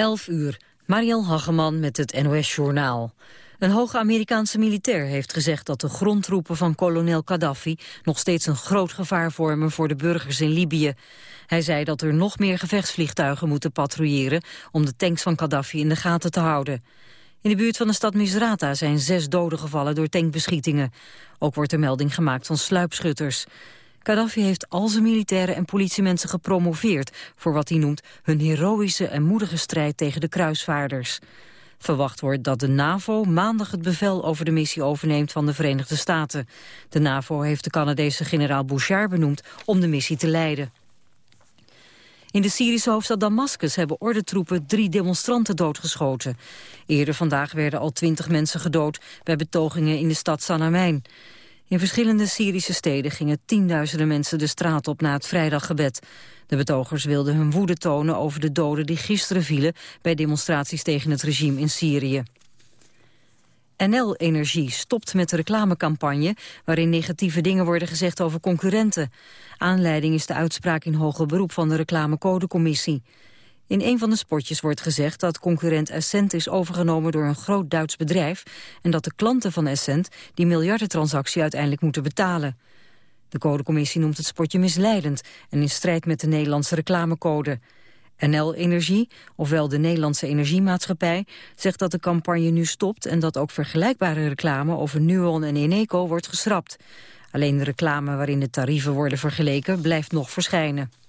11 uur. Mariel Hageman met het NOS-journaal. Een hoge Amerikaanse militair heeft gezegd dat de grondtroepen van kolonel Gaddafi nog steeds een groot gevaar vormen voor de burgers in Libië. Hij zei dat er nog meer gevechtsvliegtuigen moeten patrouilleren om de tanks van Gaddafi in de gaten te houden. In de buurt van de stad Misrata zijn zes doden gevallen door tankbeschietingen. Ook wordt er melding gemaakt van sluipschutters. Gaddafi heeft al zijn militairen en politiemensen gepromoveerd... voor wat hij noemt hun heroïsche en moedige strijd tegen de kruisvaarders. Verwacht wordt dat de NAVO maandag het bevel over de missie overneemt van de Verenigde Staten. De NAVO heeft de Canadese generaal Bouchard benoemd om de missie te leiden. In de Syrische hoofdstad Damascus hebben ordentroepen drie demonstranten doodgeschoten. Eerder vandaag werden al twintig mensen gedood bij betogingen in de stad Sanamijn. In verschillende Syrische steden gingen tienduizenden mensen de straat op na het vrijdaggebed. De betogers wilden hun woede tonen over de doden die gisteren vielen bij demonstraties tegen het regime in Syrië. NL Energie stopt met de reclamecampagne waarin negatieve dingen worden gezegd over concurrenten. Aanleiding is de uitspraak in hoger beroep van de reclamecodecommissie. In een van de spotjes wordt gezegd dat concurrent Essent is overgenomen door een groot Duits bedrijf en dat de klanten van Essent die miljardentransactie uiteindelijk moeten betalen. De codecommissie noemt het spotje misleidend en in strijd met de Nederlandse reclamecode. NL Energie, ofwel de Nederlandse Energiemaatschappij, zegt dat de campagne nu stopt en dat ook vergelijkbare reclame over Nuon en Eneco wordt geschrapt. Alleen de reclame waarin de tarieven worden vergeleken blijft nog verschijnen.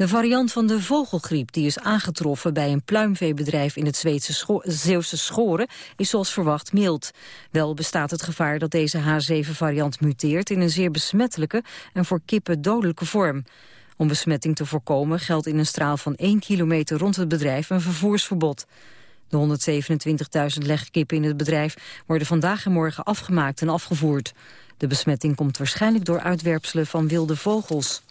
De variant van de vogelgriep die is aangetroffen bij een pluimveebedrijf in het Zweedse Scho Zeeuwse Schoren is zoals verwacht mild. Wel bestaat het gevaar dat deze H7-variant muteert in een zeer besmettelijke en voor kippen dodelijke vorm. Om besmetting te voorkomen geldt in een straal van 1 kilometer rond het bedrijf een vervoersverbod. De 127.000 legkippen in het bedrijf worden vandaag en morgen afgemaakt en afgevoerd. De besmetting komt waarschijnlijk door uitwerpselen van wilde vogels.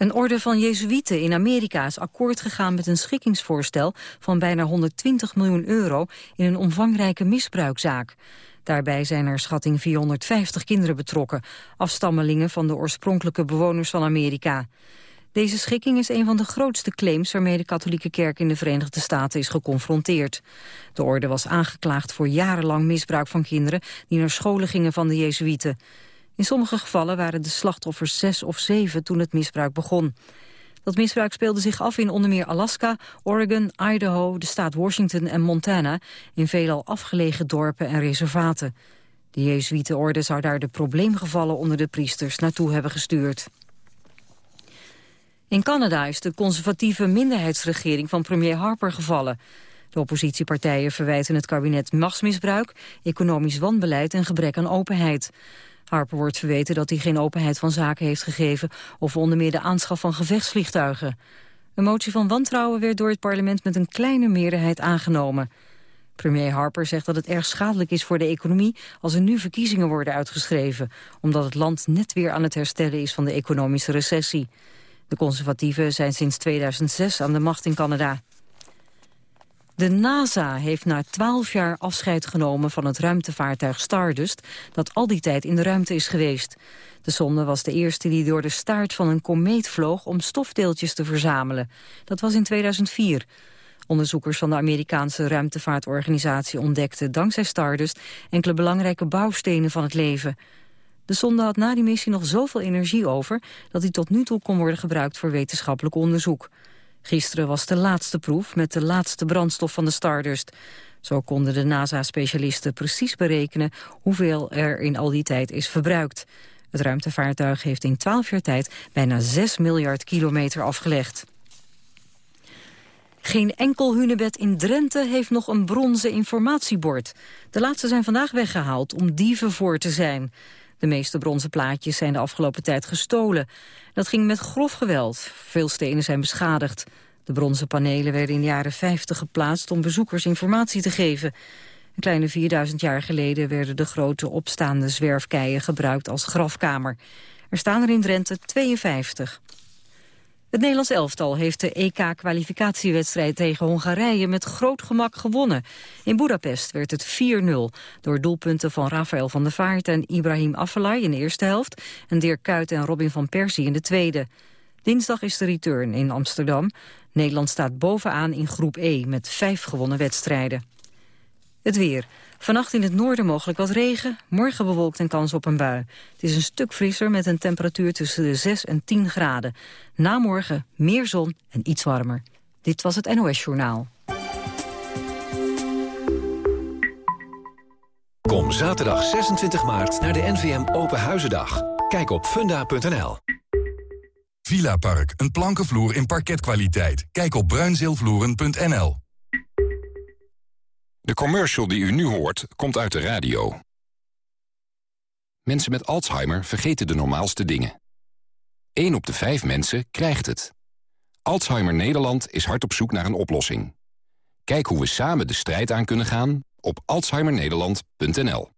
Een orde van Jezuïeten in Amerika is akkoord gegaan met een schikkingsvoorstel van bijna 120 miljoen euro in een omvangrijke misbruikzaak. Daarbij zijn er schatting 450 kinderen betrokken, afstammelingen van de oorspronkelijke bewoners van Amerika. Deze schikking is een van de grootste claims waarmee de katholieke kerk in de Verenigde Staten is geconfronteerd. De orde was aangeklaagd voor jarenlang misbruik van kinderen die naar scholen gingen van de Jezuïeten. In sommige gevallen waren de slachtoffers zes of zeven toen het misbruik begon. Dat misbruik speelde zich af in onder meer Alaska, Oregon, Idaho, de staat Washington en Montana, in veelal afgelegen dorpen en reservaten. De Jezuïetenorde zou daar de probleemgevallen onder de priesters naartoe hebben gestuurd. In Canada is de conservatieve minderheidsregering van premier Harper gevallen. De oppositiepartijen verwijten het kabinet machtsmisbruik, economisch wanbeleid en gebrek aan openheid. Harper wordt verweten dat hij geen openheid van zaken heeft gegeven... of onder meer de aanschaf van gevechtsvliegtuigen. Een motie van wantrouwen werd door het parlement met een kleine meerderheid aangenomen. Premier Harper zegt dat het erg schadelijk is voor de economie... als er nu verkiezingen worden uitgeschreven... omdat het land net weer aan het herstellen is van de economische recessie. De conservatieven zijn sinds 2006 aan de macht in Canada. De NASA heeft na twaalf jaar afscheid genomen van het ruimtevaartuig Stardust... dat al die tijd in de ruimte is geweest. De zonde was de eerste die door de staart van een komeet vloog... om stofdeeltjes te verzamelen. Dat was in 2004. Onderzoekers van de Amerikaanse ruimtevaartorganisatie ontdekten dankzij Stardust enkele belangrijke bouwstenen van het leven. De zonde had na die missie nog zoveel energie over dat hij tot nu toe kon worden gebruikt voor wetenschappelijk onderzoek. Gisteren was de laatste proef met de laatste brandstof van de Stardust. Zo konden de NASA-specialisten precies berekenen hoeveel er in al die tijd is verbruikt. Het ruimtevaartuig heeft in 12 jaar tijd bijna 6 miljard kilometer afgelegd. Geen enkel hunebed in Drenthe heeft nog een bronzen informatiebord. De laatste zijn vandaag weggehaald om dieven voor te zijn. De meeste bronzen plaatjes zijn de afgelopen tijd gestolen. Dat ging met grof geweld. Veel stenen zijn beschadigd. De bronzen panelen werden in de jaren 50 geplaatst om bezoekers informatie te geven. Een kleine 4000 jaar geleden werden de grote opstaande zwerfkeien gebruikt als grafkamer. Er staan er in Drenthe 52. Het Nederlands elftal heeft de EK-kwalificatiewedstrijd tegen Hongarije met groot gemak gewonnen. In Budapest werd het 4-0 door doelpunten van Rafael van der Vaart en Ibrahim Afellay in de eerste helft en Dirk Kuyt en Robin van Persie in de tweede. Dinsdag is de return in Amsterdam. Nederland staat bovenaan in groep E met vijf gewonnen wedstrijden. Het weer. Vannacht in het noorden mogelijk wat regen. Morgen bewolkt en kans op een bui. Het is een stuk frisser met een temperatuur tussen de 6 en 10 graden. Na morgen meer zon en iets warmer. Dit was het NOS Journaal. Kom zaterdag 26 maart naar de NVM Open Huizendag. Kijk op funda.nl. Villa Park, een plankenvloer in parketkwaliteit. Kijk op bruinzeelvloeren.nl. De commercial die u nu hoort, komt uit de radio. Mensen met Alzheimer vergeten de normaalste dingen. 1 op de 5 mensen krijgt het. Alzheimer Nederland is hard op zoek naar een oplossing. Kijk hoe we samen de strijd aan kunnen gaan op alzheimernederland.nl.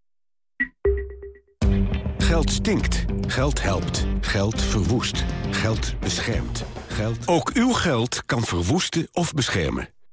Geld stinkt. Geld helpt. Geld verwoest. Geld beschermt. Geld... Ook uw geld kan verwoesten of beschermen.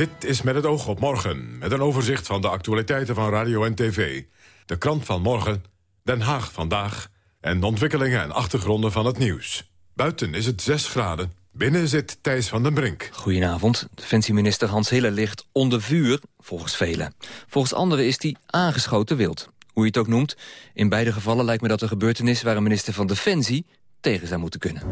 Dit is met het oog op morgen, met een overzicht van de actualiteiten van radio en tv. De krant van morgen, Den Haag vandaag... en de ontwikkelingen en achtergronden van het nieuws. Buiten is het 6 graden, binnen zit Thijs van den Brink. Goedenavond. Defensieminister Hans Hille ligt onder vuur, volgens velen. Volgens anderen is hij aangeschoten wild. Hoe je het ook noemt, in beide gevallen lijkt me dat een gebeurtenis... waar een minister van Defensie tegen zou moeten kunnen.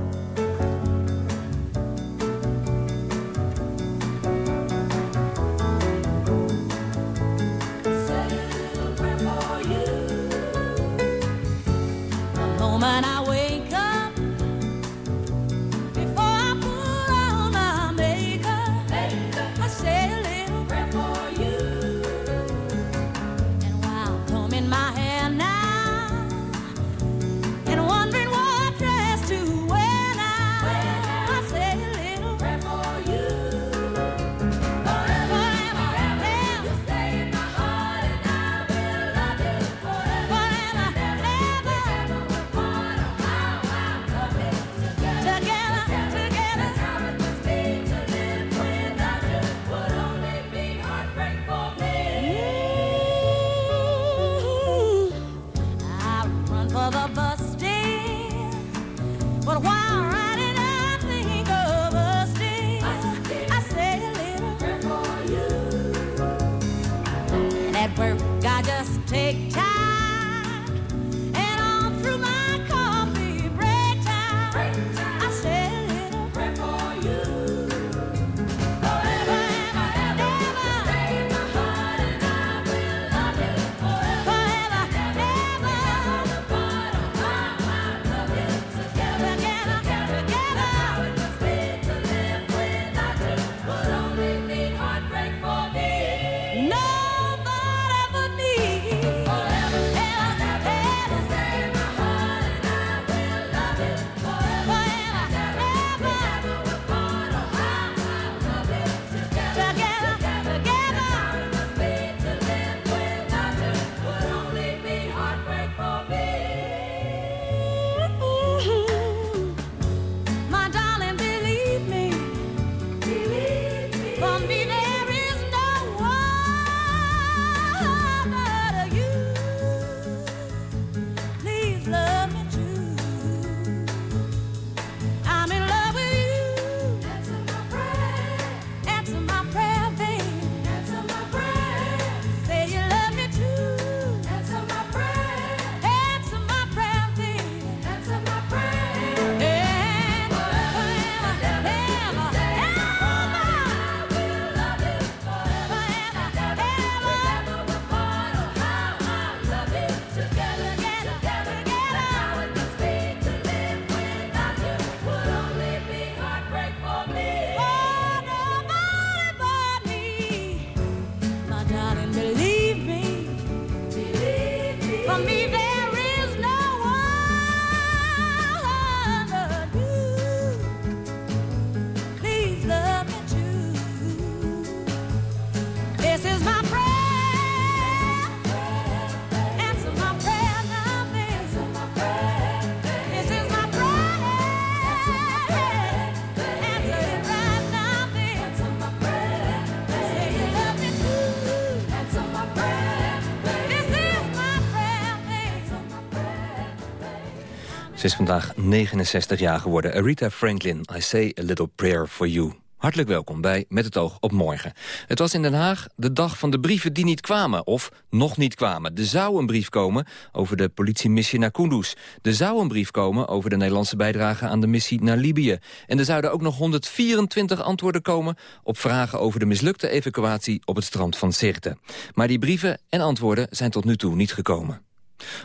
Ze is vandaag 69 jaar geworden. Aretha Franklin, I say a little prayer for you. Hartelijk welkom bij Met het oog op morgen. Het was in Den Haag de dag van de brieven die niet kwamen, of nog niet kwamen. Er zou een brief komen over de politiemissie naar Kunduz. Er zou een brief komen over de Nederlandse bijdrage aan de missie naar Libië. En er zouden ook nog 124 antwoorden komen op vragen over de mislukte evacuatie op het strand van Sirte. Maar die brieven en antwoorden zijn tot nu toe niet gekomen.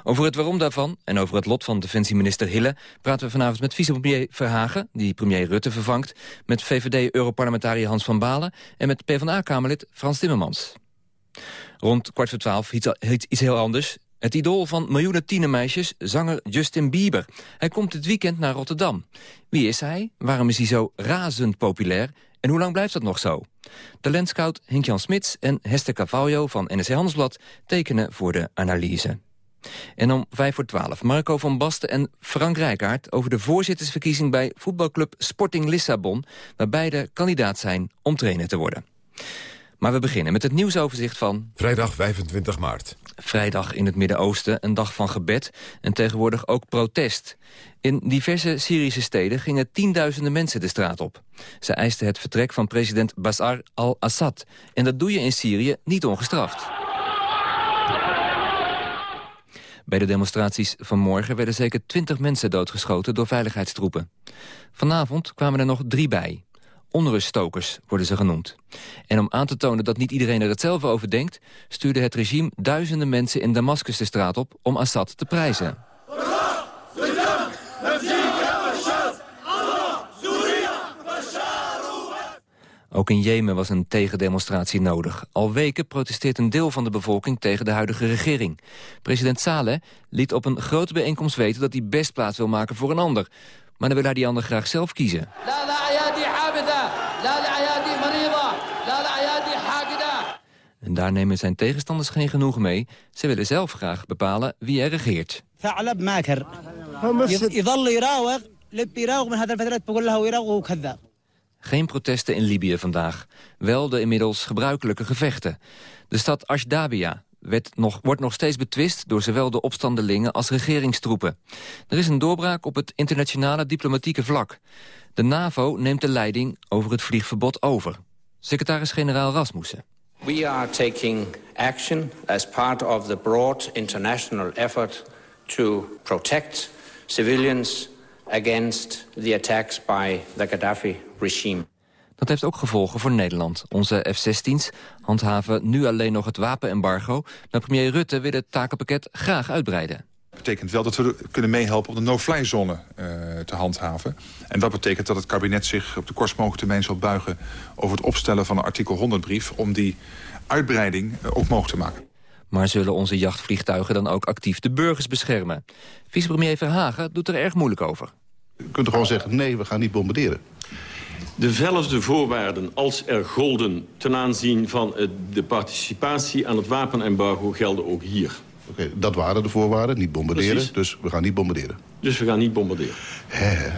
Over het waarom daarvan en over het lot van defensieminister Hille... praten we vanavond met vicepremier Verhagen, die premier Rutte vervangt... met VVD-europarlementariër Hans van Balen... en met PvdA-kamerlid Frans Timmermans. Rond kwart voor twaalf iets heel anders. Het idool van miljoenen tienermeisjes, zanger Justin Bieber. Hij komt dit weekend naar Rotterdam. Wie is hij? Waarom is hij zo razend populair? En hoe lang blijft dat nog zo? Talentscout Henk-Jan Smits en Hester Cavallo van NSC Handelsblad tekenen voor de analyse. En om vijf voor twaalf Marco van Basten en Frank Rijkaard... over de voorzittersverkiezing bij voetbalclub Sporting Lissabon... waar beide kandidaat zijn om trainer te worden. Maar we beginnen met het nieuwsoverzicht van... Vrijdag 25 maart. Vrijdag in het Midden-Oosten, een dag van gebed en tegenwoordig ook protest. In diverse Syrische steden gingen tienduizenden mensen de straat op. Ze eisten het vertrek van president Bashar al-Assad. En dat doe je in Syrië niet ongestraft. Bij de demonstraties van morgen werden zeker twintig mensen doodgeschoten door veiligheidstroepen. Vanavond kwamen er nog drie bij. Onruststokers worden ze genoemd. En om aan te tonen dat niet iedereen er hetzelfde over denkt... stuurde het regime duizenden mensen in Damascus de straat op om Assad te prijzen. Ook in Jemen was een tegendemonstratie nodig. Al weken protesteert een deel van de bevolking tegen de huidige regering. President Saleh liet op een grote bijeenkomst weten dat hij best plaats wil maken voor een ander. Maar dan wil hij die ander graag zelf kiezen. En daar nemen zijn tegenstanders geen genoegen mee. Ze willen zelf graag bepalen wie er regeert. Geen protesten in Libië vandaag. Wel de inmiddels gebruikelijke gevechten. De stad Ashdabia nog, wordt nog steeds betwist door zowel de opstandelingen als regeringstroepen. Er is een doorbraak op het internationale diplomatieke vlak. De NAVO neemt de leiding over het vliegverbod over. Secretaris-generaal Rasmussen. We are taking action as part of the broad international effort to protect civilians against the attacks by the Gaddafi regime. Dat heeft ook gevolgen voor Nederland. Onze F-16's handhaven nu alleen nog het wapenembargo... maar premier Rutte wil het takenpakket graag uitbreiden. Dat betekent wel dat we kunnen meehelpen om de no-fly zone uh, te handhaven. En dat betekent dat het kabinet zich op de kortst mogelijke termijn zal buigen... over het opstellen van een artikel 100-brief... om die uitbreiding uh, ook mogelijk te maken. Maar zullen onze jachtvliegtuigen dan ook actief de burgers beschermen? Vicepremier Verhagen doet er erg moeilijk over. U kunt er gewoon zeggen, nee, we gaan niet bombarderen. Dezelfde voorwaarden als er golden ten aanzien van de participatie aan het wapenembargo gelden ook hier. Oké, dat waren de voorwaarden, niet bombarderen. Precies. Dus we gaan niet bombarderen. Dus we gaan niet bombarderen. He.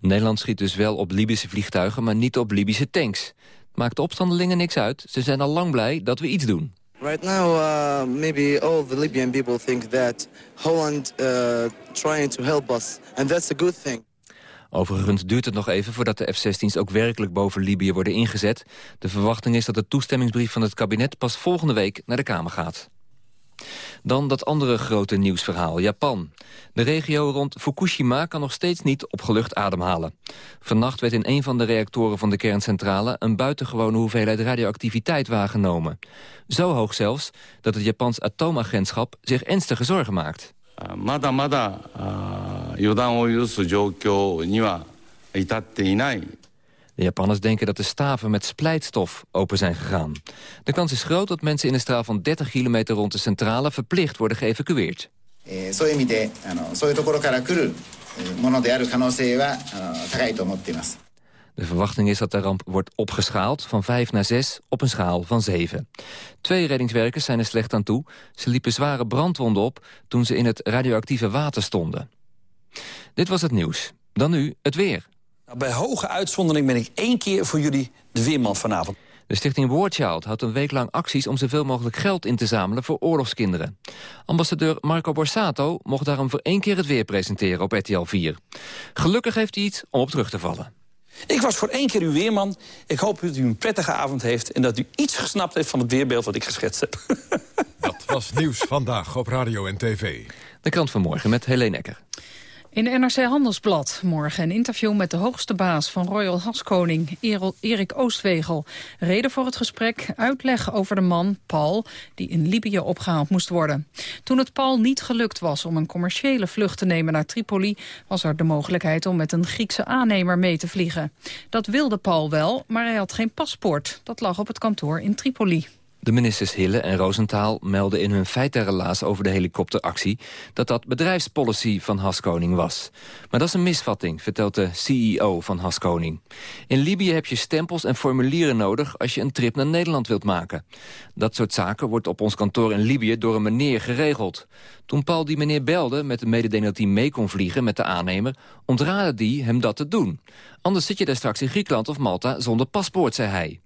Nederland schiet dus wel op Libische vliegtuigen, maar niet op Libische tanks. Maakt de opstandelingen niks uit. Ze zijn al lang blij dat we iets doen. Right now, uh, maybe all the Libyan people think that Holland uh, trying to help us, and that's a good thing. Overigens duurt het nog even voordat de F-16's ook werkelijk boven Libië worden ingezet. De verwachting is dat de toestemmingsbrief van het kabinet pas volgende week naar de Kamer gaat. Dan dat andere grote nieuwsverhaal, Japan. De regio rond Fukushima kan nog steeds niet opgelucht ademhalen. Vannacht werd in een van de reactoren van de kerncentrale... een buitengewone hoeveelheid radioactiviteit waargenomen. Zo hoog zelfs dat het Japans atoomagentschap zich ernstige zorgen maakt. まだまだ予断を許す状況には至っていない。De Japanners denken dat de staven met splijtstof open zijn gegaan. De kans is groot dat mensen in een straal van 30 kilometer rond de centrale verplicht worden geëvacueerd. de verwachting is dat de ramp wordt opgeschaald van 5 naar 6 op een schaal van 7. Twee reddingswerkers zijn er slecht aan toe. Ze liepen zware brandwonden op toen ze in het radioactieve water stonden. Dit was het nieuws. Dan nu het weer. Nou, bij hoge uitzondering ben ik één keer voor jullie de weerman vanavond. De stichting War Child houdt een week lang acties om zoveel mogelijk geld in te zamelen voor oorlogskinderen. Ambassadeur Marco Borsato mocht daarom voor één keer het weer presenteren op RTL 4. Gelukkig heeft hij iets om op terug te vallen. Ik was voor één keer uw weerman. Ik hoop dat u een prettige avond heeft... en dat u iets gesnapt heeft van het weerbeeld wat ik geschetst heb. Dat was nieuws vandaag op radio en tv. De krant van morgen met Helene Ecker. In NRC Handelsblad morgen een interview met de hoogste baas van Royal Haskoning, Erik Oostwegel. Reden voor het gesprek, uitleg over de man, Paul, die in Libië opgehaald moest worden. Toen het Paul niet gelukt was om een commerciële vlucht te nemen naar Tripoli, was er de mogelijkheid om met een Griekse aannemer mee te vliegen. Dat wilde Paul wel, maar hij had geen paspoort. Dat lag op het kantoor in Tripoli. De ministers Hille en Roosentaal melden in hun feitenrelaas over de helikopteractie dat dat bedrijfspolicy van Haskoning was. Maar dat is een misvatting, vertelt de CEO van Haskoning. In Libië heb je stempels en formulieren nodig als je een trip naar Nederland wilt maken. Dat soort zaken wordt op ons kantoor in Libië door een meneer geregeld. Toen Paul die meneer belde met de mededeling dat hij mee kon vliegen met de aannemer, ontraadde die hem dat te doen. Anders zit je daar straks in Griekenland of Malta zonder paspoort, zei hij.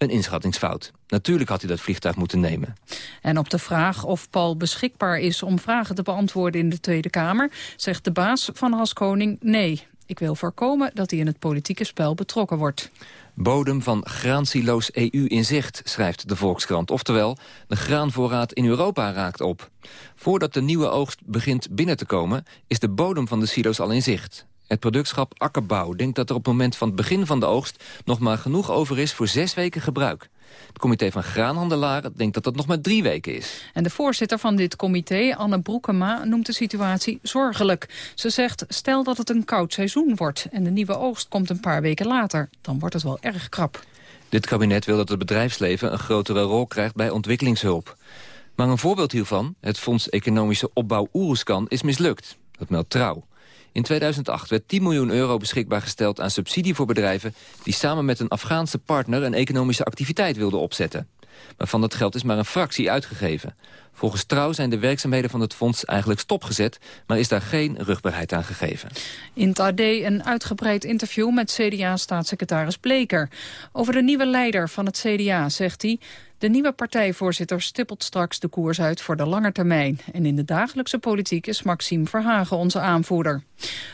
Een inschattingsfout. Natuurlijk had hij dat vliegtuig moeten nemen. En op de vraag of Paul beschikbaar is om vragen te beantwoorden in de Tweede Kamer... zegt de baas van Haskoning nee. Ik wil voorkomen dat hij in het politieke spel betrokken wordt. Bodem van graansiloos EU in zicht, schrijft de Volkskrant. Oftewel, de graanvoorraad in Europa raakt op. Voordat de nieuwe oogst begint binnen te komen... is de bodem van de silo's al in zicht. Het productschap Akkerbouw denkt dat er op het moment van het begin van de oogst... nog maar genoeg over is voor zes weken gebruik. Het comité van graanhandelaren denkt dat dat nog maar drie weken is. En de voorzitter van dit comité, Anne Broekema, noemt de situatie zorgelijk. Ze zegt, stel dat het een koud seizoen wordt en de nieuwe oogst komt een paar weken later. Dan wordt het wel erg krap. Dit kabinet wil dat het bedrijfsleven een grotere rol krijgt bij ontwikkelingshulp. Maar een voorbeeld hiervan, het Fonds Economische Opbouw Oeruskan, is mislukt. Dat meldt Trouw. In 2008 werd 10 miljoen euro beschikbaar gesteld aan subsidie voor bedrijven... die samen met een Afghaanse partner een economische activiteit wilden opzetten. Maar van dat geld is maar een fractie uitgegeven. Volgens Trouw zijn de werkzaamheden van het fonds eigenlijk stopgezet... maar is daar geen rugbaarheid aan gegeven. In het AD een uitgebreid interview met CDA-staatssecretaris Bleker. Over de nieuwe leider van het CDA zegt hij... De nieuwe partijvoorzitter stippelt straks de koers uit voor de lange termijn. En in de dagelijkse politiek is Maxime Verhagen onze aanvoerder.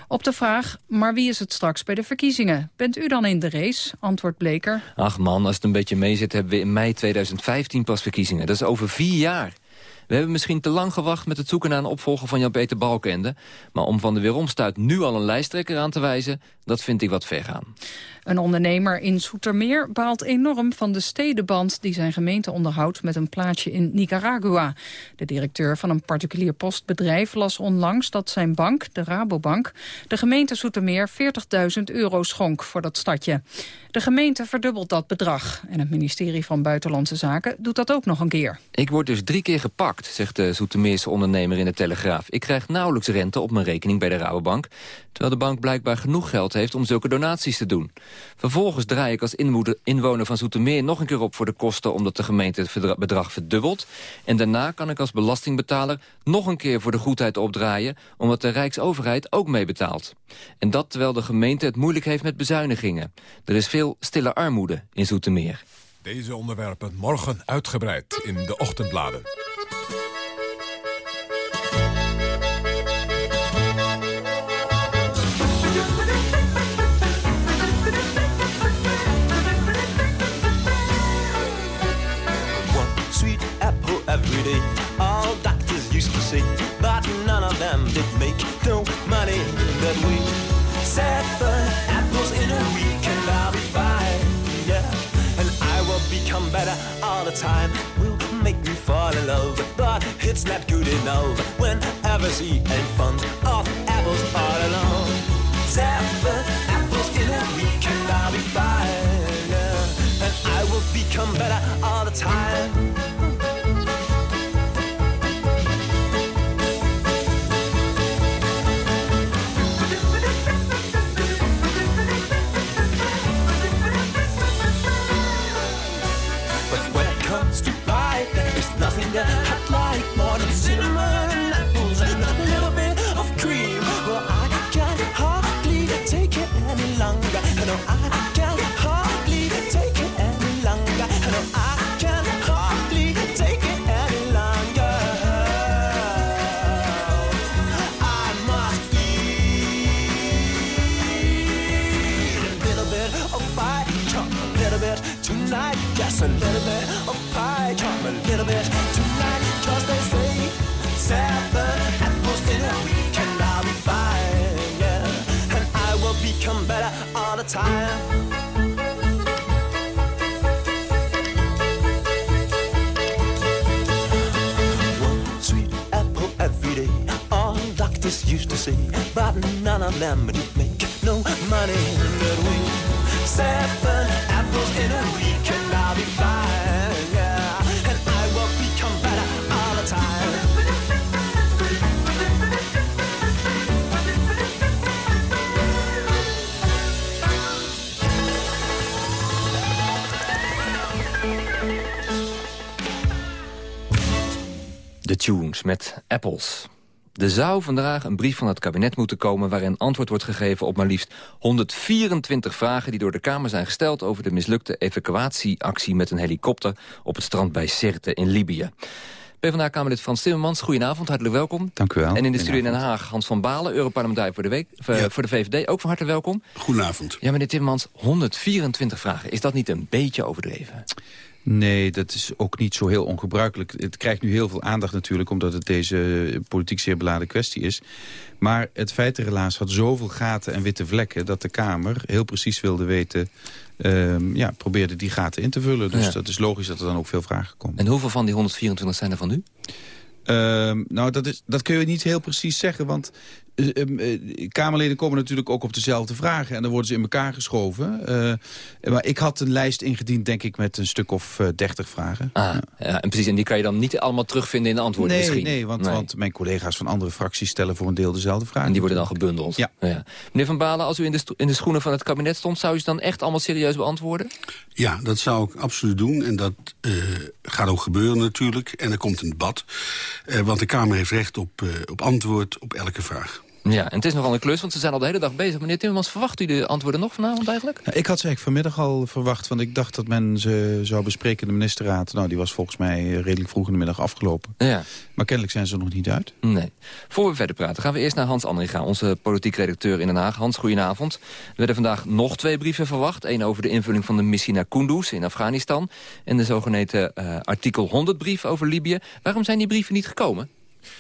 Op de vraag, maar wie is het straks bij de verkiezingen? Bent u dan in de race? Antwoord Bleker. Ach man, als het een beetje mee zit hebben we in mei 2015 pas verkiezingen. Dat is over vier jaar. We hebben misschien te lang gewacht met het zoeken naar een opvolger van Jan-Peter Balkende. Maar om van de weeromstuit nu al een lijsttrekker aan te wijzen, dat vind ik wat ver gaan. Een ondernemer in Soetermeer baalt enorm van de stedenband die zijn gemeente onderhoudt met een plaatsje in Nicaragua. De directeur van een particulier postbedrijf las onlangs dat zijn bank, de Rabobank, de gemeente Soetermeer 40.000 euro schonk voor dat stadje. De gemeente verdubbelt dat bedrag en het ministerie van Buitenlandse Zaken doet dat ook nog een keer. Ik word dus drie keer gepakt, zegt de Soetermeerse ondernemer in de Telegraaf. Ik krijg nauwelijks rente op mijn rekening bij de Rabobank, terwijl de bank blijkbaar genoeg geld heeft om zulke donaties te doen. Vervolgens draai ik als inwoner van Zoetermeer nog een keer op voor de kosten... omdat de gemeente het bedrag verdubbelt. En daarna kan ik als belastingbetaler nog een keer voor de goedheid opdraaien... omdat de Rijksoverheid ook meebetaalt. En dat terwijl de gemeente het moeilijk heeft met bezuinigingen. Er is veel stille armoede in Zoetermeer. Deze onderwerpen morgen uitgebreid in de ochtendbladen. All doctors used to say, but none of them did make no money that way. Seven apples in a week and I'll be fine, yeah. And I will become better all the time. Will make me fall in love, but it's not good enough. Whenever she ain't fond of apples all alone. Seven apples in a week and I'll be fine, yeah. And I will become better all the time. kinda hot like morning cinnamon apples and a little bit of cream. Well, I can hardly take it any longer. I know I can hardly take it any longer. I know I. Yes, a little them did make no money that way. Seven apples in a week and I'll be fine, yeah. And I will become better all the time. De Tunes met Apples. Er zou vandaag een brief van het kabinet moeten komen... waarin antwoord wordt gegeven op maar liefst 124 vragen... die door de Kamer zijn gesteld over de mislukte evacuatieactie... met een helikopter op het strand bij Sirte in Libië. PvdA-Kamerlid Frans Timmermans, goedenavond, hartelijk welkom. Dank u wel. En in de studio in Den Haag, Hans van Balen, Europarlementariër voor de, week, eh, voor de VVD, ook van harte welkom. Goedenavond. Ja, meneer Timmermans, 124 vragen. Is dat niet een beetje overdreven? Nee, dat is ook niet zo heel ongebruikelijk. Het krijgt nu heel veel aandacht natuurlijk... omdat het deze politiek zeer beladen kwestie is. Maar het feitenrelaas had zoveel gaten en witte vlekken... dat de Kamer heel precies wilde weten... ehm, ja, probeerde die gaten in te vullen. Dus Ja. dat is logisch dat er dan ook veel vragen komen. En hoeveel van die 124 zijn er van u? Ehm, nou, dat, is, dat kun je niet heel precies zeggen, want Kamerleden komen natuurlijk ook op dezelfde vragen... en dan worden ze in elkaar geschoven. Eh, maar ik had een lijst ingediend, denk ik, met een stuk of eh, dertig vragen. Ah, ja, en precies. En die kan je dan niet allemaal terugvinden in de antwoorden nee, misschien? nee, want, want mijn collega's van andere fracties stellen voor een deel dezelfde vragen. En die worden dan gebundeld? Ja. Meneer Van Balen, als u in de, in de schoenen van het kabinet stond... zou u ze dan echt allemaal serieus beantwoorden? Ja, dat zou ik absoluut doen. En dat eh, gaat ook gebeuren natuurlijk. En er komt een debat. Eh, want de Kamer heeft recht op, eh, op antwoord op elke vraag. Ja, en het is nogal een klus, want ze zijn al de hele dag bezig. Meneer Timmermans, verwacht u de antwoorden nog vanavond eigenlijk? Nou, ik had ze eigenlijk vanmiddag al verwacht, want ik dacht dat men ze zou bespreken in de ministerraad. Nou, die was volgens mij eh, redelijk vroeg in de middag afgelopen. Ja. Maar kennelijk zijn ze er nog niet uit. Nee. Voor we verder praten gaan we eerst naar Hans Andringa, onze politiek redacteur in Den Haag. Hans, goedenavond. Er werden vandaag nog twee brieven verwacht. Eén over de invulling van de missie naar Kunduz in Afghanistan. En de zogeheten eh, artikel 100 brief over Libië. Waarom zijn die brieven niet gekomen?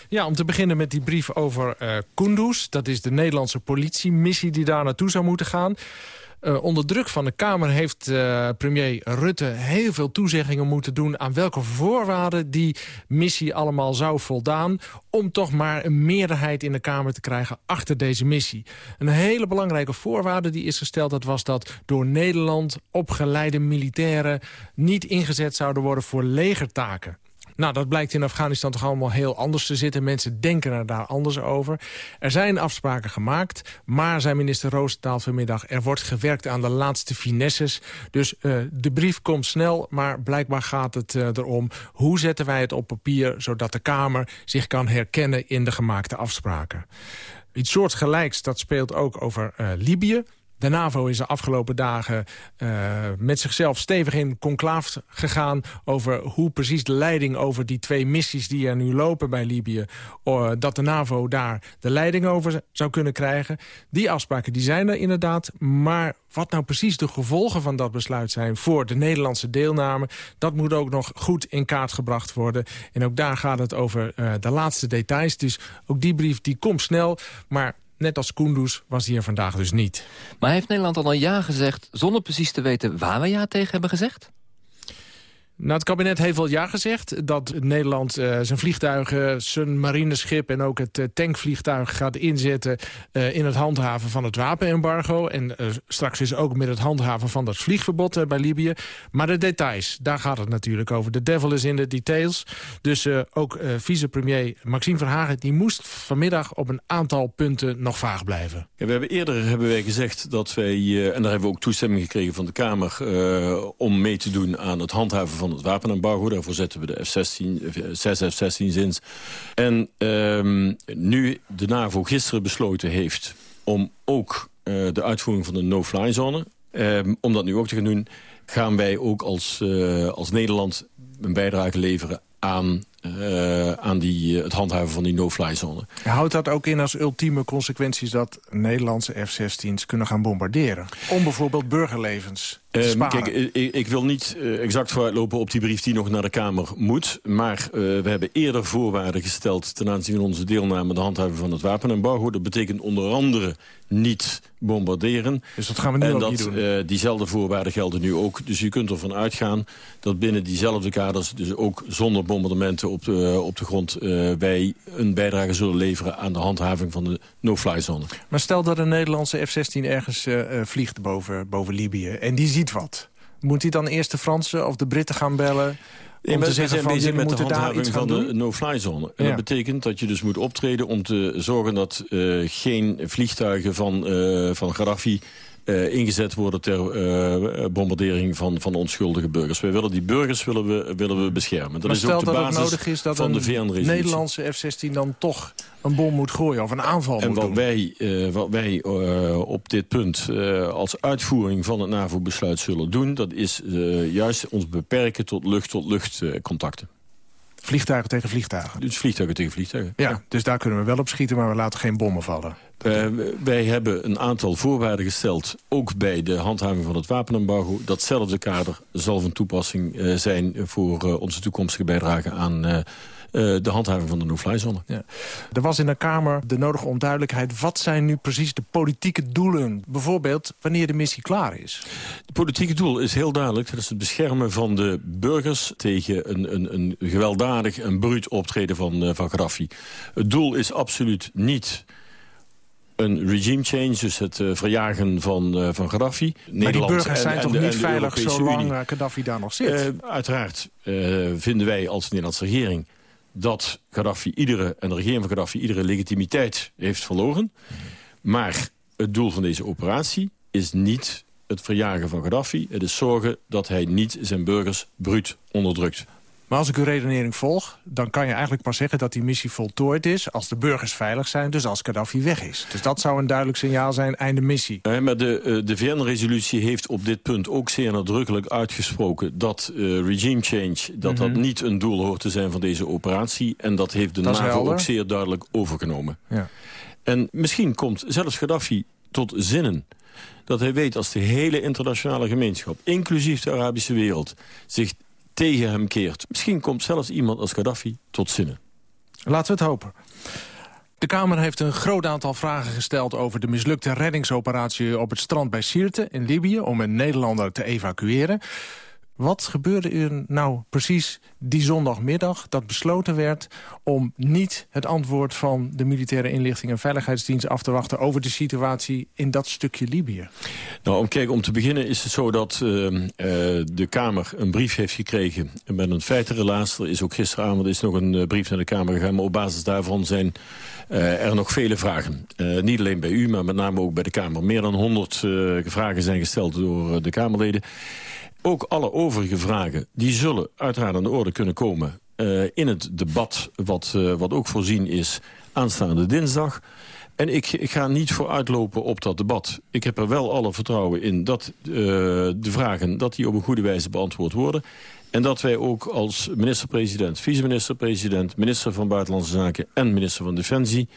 Ja, om te beginnen met die brief over Kunduz. Dat is de Nederlandse politiemissie die daar naartoe zou moeten gaan. Eh, onder druk van de Kamer heeft eh, premier Rutte heel veel toezeggingen moeten doen... aan welke voorwaarden die missie allemaal zou voldaan... om toch maar een meerderheid in de Kamer te krijgen achter deze missie. Een hele belangrijke voorwaarde die is gesteld... dat was dat door Nederland opgeleide militairen... niet ingezet zouden worden voor legertaken. Nou, dat blijkt in Afghanistan toch allemaal heel anders te zitten. Mensen denken er daar anders over. Er zijn afspraken gemaakt, maar, zei minister Roosentaal vanmiddag... er wordt gewerkt aan de laatste finesses. Dus eh, de brief komt snel, maar blijkbaar gaat het eh, erom... hoe zetten wij het op papier, zodat de Kamer zich kan herkennen... in de gemaakte afspraken. Iets soortgelijks, dat speelt ook over eh, Libië. De NAVO is de afgelopen dagen uh, met zichzelf stevig in conclaaf gegaan... over hoe precies de leiding over die twee missies die er nu lopen bij Libië... Dat de NAVO daar de leiding over zou kunnen krijgen. Die afspraken die zijn er inderdaad, maar wat nou precies de gevolgen van dat besluit zijn... voor de Nederlandse deelname, dat moet ook nog goed in kaart gebracht worden. En ook daar gaat het over uh, de laatste details. Dus ook die brief die komt snel, maar net als Kunduz was hij er vandaag dus niet. Maar heeft Nederland al een ja gezegd... zonder precies te weten waar we ja tegen hebben gezegd? Nou, het kabinet heeft wel ja gezegd dat Nederland uh, zijn vliegtuigen, zijn marineschip en ook het uh, tankvliegtuig gaat inzetten uh, in het handhaven van het wapenembargo. En straks is ook met het handhaven van dat vliegverbod bij Libië. Maar de details, daar gaat het natuurlijk over. De devil is in de details. Dus ook vicepremier Maxime Verhagen, die moest vanmiddag op een aantal punten nog vaag blijven. Ja, we hebben eerder hebben wij gezegd dat wij, en daar hebben we ook toestemming gekregen van de Kamer, om mee te doen aan het handhaven van van het wapenembargo. Daarvoor zetten we de F-16, 6 F-16's in. En um, nu de NAVO gisteren besloten heeft om ook uh, de uitvoering van de no-fly zone... Um, om dat nu ook te gaan doen, gaan wij ook als, uh, als Nederland een bijdrage leveren aan, uh, aan die, het handhaven van die no-fly zone. Houdt dat ook in als ultieme consequenties dat Nederlandse F-16's kunnen gaan bombarderen? Om bijvoorbeeld burgerlevens uh, kijk, ik, ik, wil niet uh, exact vooruitlopen op die brief die nog naar de Kamer moet. Maar uh, we hebben eerder voorwaarden gesteld ten aanzien van onze deelname aan de handhaving van het wapenembargo. Dat betekent onder andere niet bombarderen. Dus dat gaan we nu en ook dat, niet doen. Uh, diezelfde voorwaarden gelden nu ook. Dus je kunt ervan uitgaan dat binnen diezelfde kaders... dus ook zonder bombardementen op de, op de grond... Uh, wij een bijdrage zullen leveren aan de handhaving van de no-fly zone. Maar stel dat een Nederlandse F-16 ergens uh, vliegt boven, boven Libië... en die ziet wat. Moet hij dan eerst de Fransen of de Britten gaan bellen... Om te zeggen van, bezig jullie met de handhaving van gaan de doen? no-fly zone. En Ja. dat betekent dat je dus moet optreden om te zorgen dat eh, geen vliegtuigen van, eh, van Gaddafi eh, ingezet worden ter eh, bombardering van, van onschuldige burgers. Wij willen die burgers willen we, willen we beschermen. Dat maar is ook de dat basis nodig is dat van de. Nederlandse F-16 dan toch een bom moet gooien... of een aanval En moet wat doen. wij, eh, wat wij op dit punt als uitvoering van het NAVO-besluit zullen doen... dat is juist ons beperken tot lucht-tot-lucht eh, contacten. Vliegtuigen tegen vliegtuigen. Dus vliegtuigen tegen vliegtuigen. Ja, dus daar kunnen we wel op schieten, maar we laten geen bommen vallen. Eh, wij hebben een aantal voorwaarden gesteld, ook bij de handhaving van het wapenembargo. Datzelfde kader zal van toepassing eh, zijn voor eh, onze toekomstige bijdrage aan de handhaving van de no-fly zone. Ja. Er was in de Kamer de nodige onduidelijkheid. Wat zijn nu precies de politieke doelen? Bijvoorbeeld wanneer de missie klaar is. Het politieke doel is heel duidelijk. Dat is het beschermen van de burgers tegen een, een, een gewelddadig en bruut optreden van, eh, van Gaddafi. Het doel is absoluut niet een regime change, dus het eh, verjagen van, eh, van Gaddafi. maar die burgers zijn en toch de- niet veilig zolang eh, Gaddafi daar nog zit? Eh, uiteraard eh, vinden wij als Nederlandse regering dat Gaddafi iedere, en de regering van Gaddafi iedere legitimiteit heeft verloren. Maar het doel van deze operatie is niet het verjagen van Gaddafi. Het is zorgen dat hij niet zijn burgers bruut onderdrukt. Maar als ik uw redenering volg, dan kan je eigenlijk pas zeggen dat die missie voltooid is... als de burgers veilig zijn, dus als Gaddafi weg is. Dus dat zou een duidelijk signaal zijn, einde missie. Eh, maar de, eh, de VN-resolutie heeft op dit punt ook zeer nadrukkelijk uitgesproken... dat eh, regime change dat dat Mhm. niet een doel hoort te zijn van deze operatie. En dat heeft de Dat NAVO ook zeer duidelijk overgenomen. Ja. En misschien komt zelfs Gaddafi tot zinnen dat hij weet als de hele internationale gemeenschap... inclusief de Arabische wereld, zich tegen hem keert. Misschien komt zelfs iemand als Gaddafi tot zinnen. Laten we het hopen. De Kamer heeft een groot aantal vragen gesteld over de mislukte reddingsoperatie op het strand bij Sirte in Libië om een Nederlander te evacueren. Wat gebeurde er nou precies die zondagmiddag dat besloten werd om niet het antwoord van de militaire inlichting en veiligheidsdienst af te wachten over de situatie in dat stukje Libië? Nou, om, kijk, om te beginnen is het zo dat eh, eh, de Kamer een brief heeft gekregen met een feitenrelaas. Er is ook gisteravond is nog een eh, brief naar de Kamer gegaan, maar op basis daarvan zijn er nog vele vragen. Niet alleen bij u, maar met name ook bij de Kamer. Meer dan 100 eh, vragen zijn gesteld door de Kamerleden. Ook alle overige vragen, die zullen uiteraard aan de orde kunnen komen... eh, in het debat, wat, eh, wat ook voorzien is aanstaande dinsdag. En ik, ik ga niet vooruitlopen op dat debat. Ik heb er wel alle vertrouwen in dat eh, de vragen dat die op een goede wijze beantwoord worden. En dat wij ook als minister-president, vice-minister-president... minister van Buitenlandse Zaken en minister van Defensie...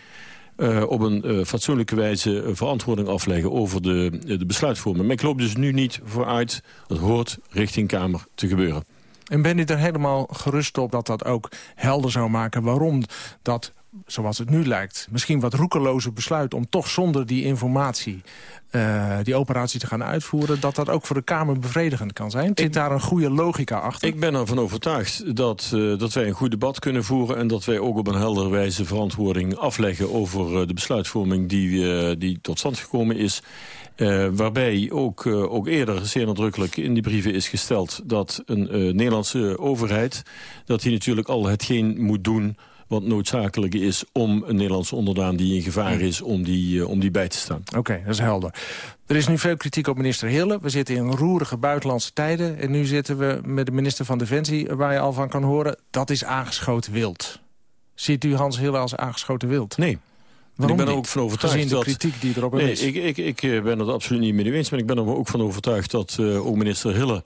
eh, op een eh, fatsoenlijke wijze eh, verantwoording afleggen over de, de besluitvorming. Maar ik loop dus nu niet vooruit. Dat hoort richting Kamer te gebeuren. En ben je er helemaal gerust op dat dat ook helder zou maken... waarom dat, zoals het nu lijkt, misschien wat roekeloze besluit... om toch zonder die informatie eh, die operatie te gaan uitvoeren... dat dat ook voor de Kamer bevredigend kan zijn? Zit daar een goede logica achter? Ik ben ervan overtuigd dat, eh, dat wij een goed debat kunnen voeren... en dat wij ook op een heldere wijze verantwoording afleggen... over eh, de besluitvorming die, die tot stand gekomen is... Waarbij ook, ook eerder zeer nadrukkelijk in die brieven is gesteld... dat een Nederlandse overheid dat die natuurlijk al hetgeen moet doen wat noodzakelijk is om een Nederlandse onderdaan die in gevaar is... om die, eh, om die bij te staan. Oké, dat is helder. Er is nu veel kritiek op minister Hille. We zitten in roerige buitenlandse tijden. En nu zitten we met de minister van Defensie... waar je al van kan horen, dat is aangeschoten wild. Ziet u Hans Hille als aangeschoten wild? Nee. Waarom ik ben er ook van overtuigd Gezien de dat... kritiek die erop nee, is. Ik, ik, ik eh, ben het absoluut niet mee eens. Maar ik ben er ook van overtuigd dat uh, ook minister Hille...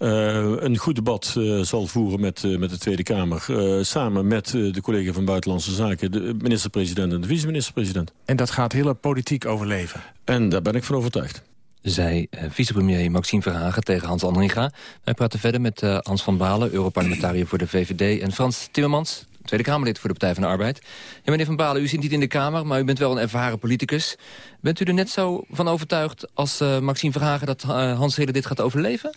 Uh, een goed debat uh, zal voeren met, uh, met de Tweede Kamer. samen met de collega van Buitenlandse Zaken, de minister-president en de vice-minister-president. En dat gaat hele politiek overleven. En daar ben ik van overtuigd. Zij vicepremier Maxime Verhagen tegen Hans Andringa. Wij praten verder met Hans van Balen, Europarlementariër voor de VVD... en Frans Timmermans, Tweede Kamerlid voor de Partij van de Arbeid. Ja, meneer Van Balen, u zit niet in de Kamer, maar u bent wel een ervaren politicus. Bent u er net zo van overtuigd als uh, Maxime Verhagen... dat uh, Hans Hele dit gaat overleven?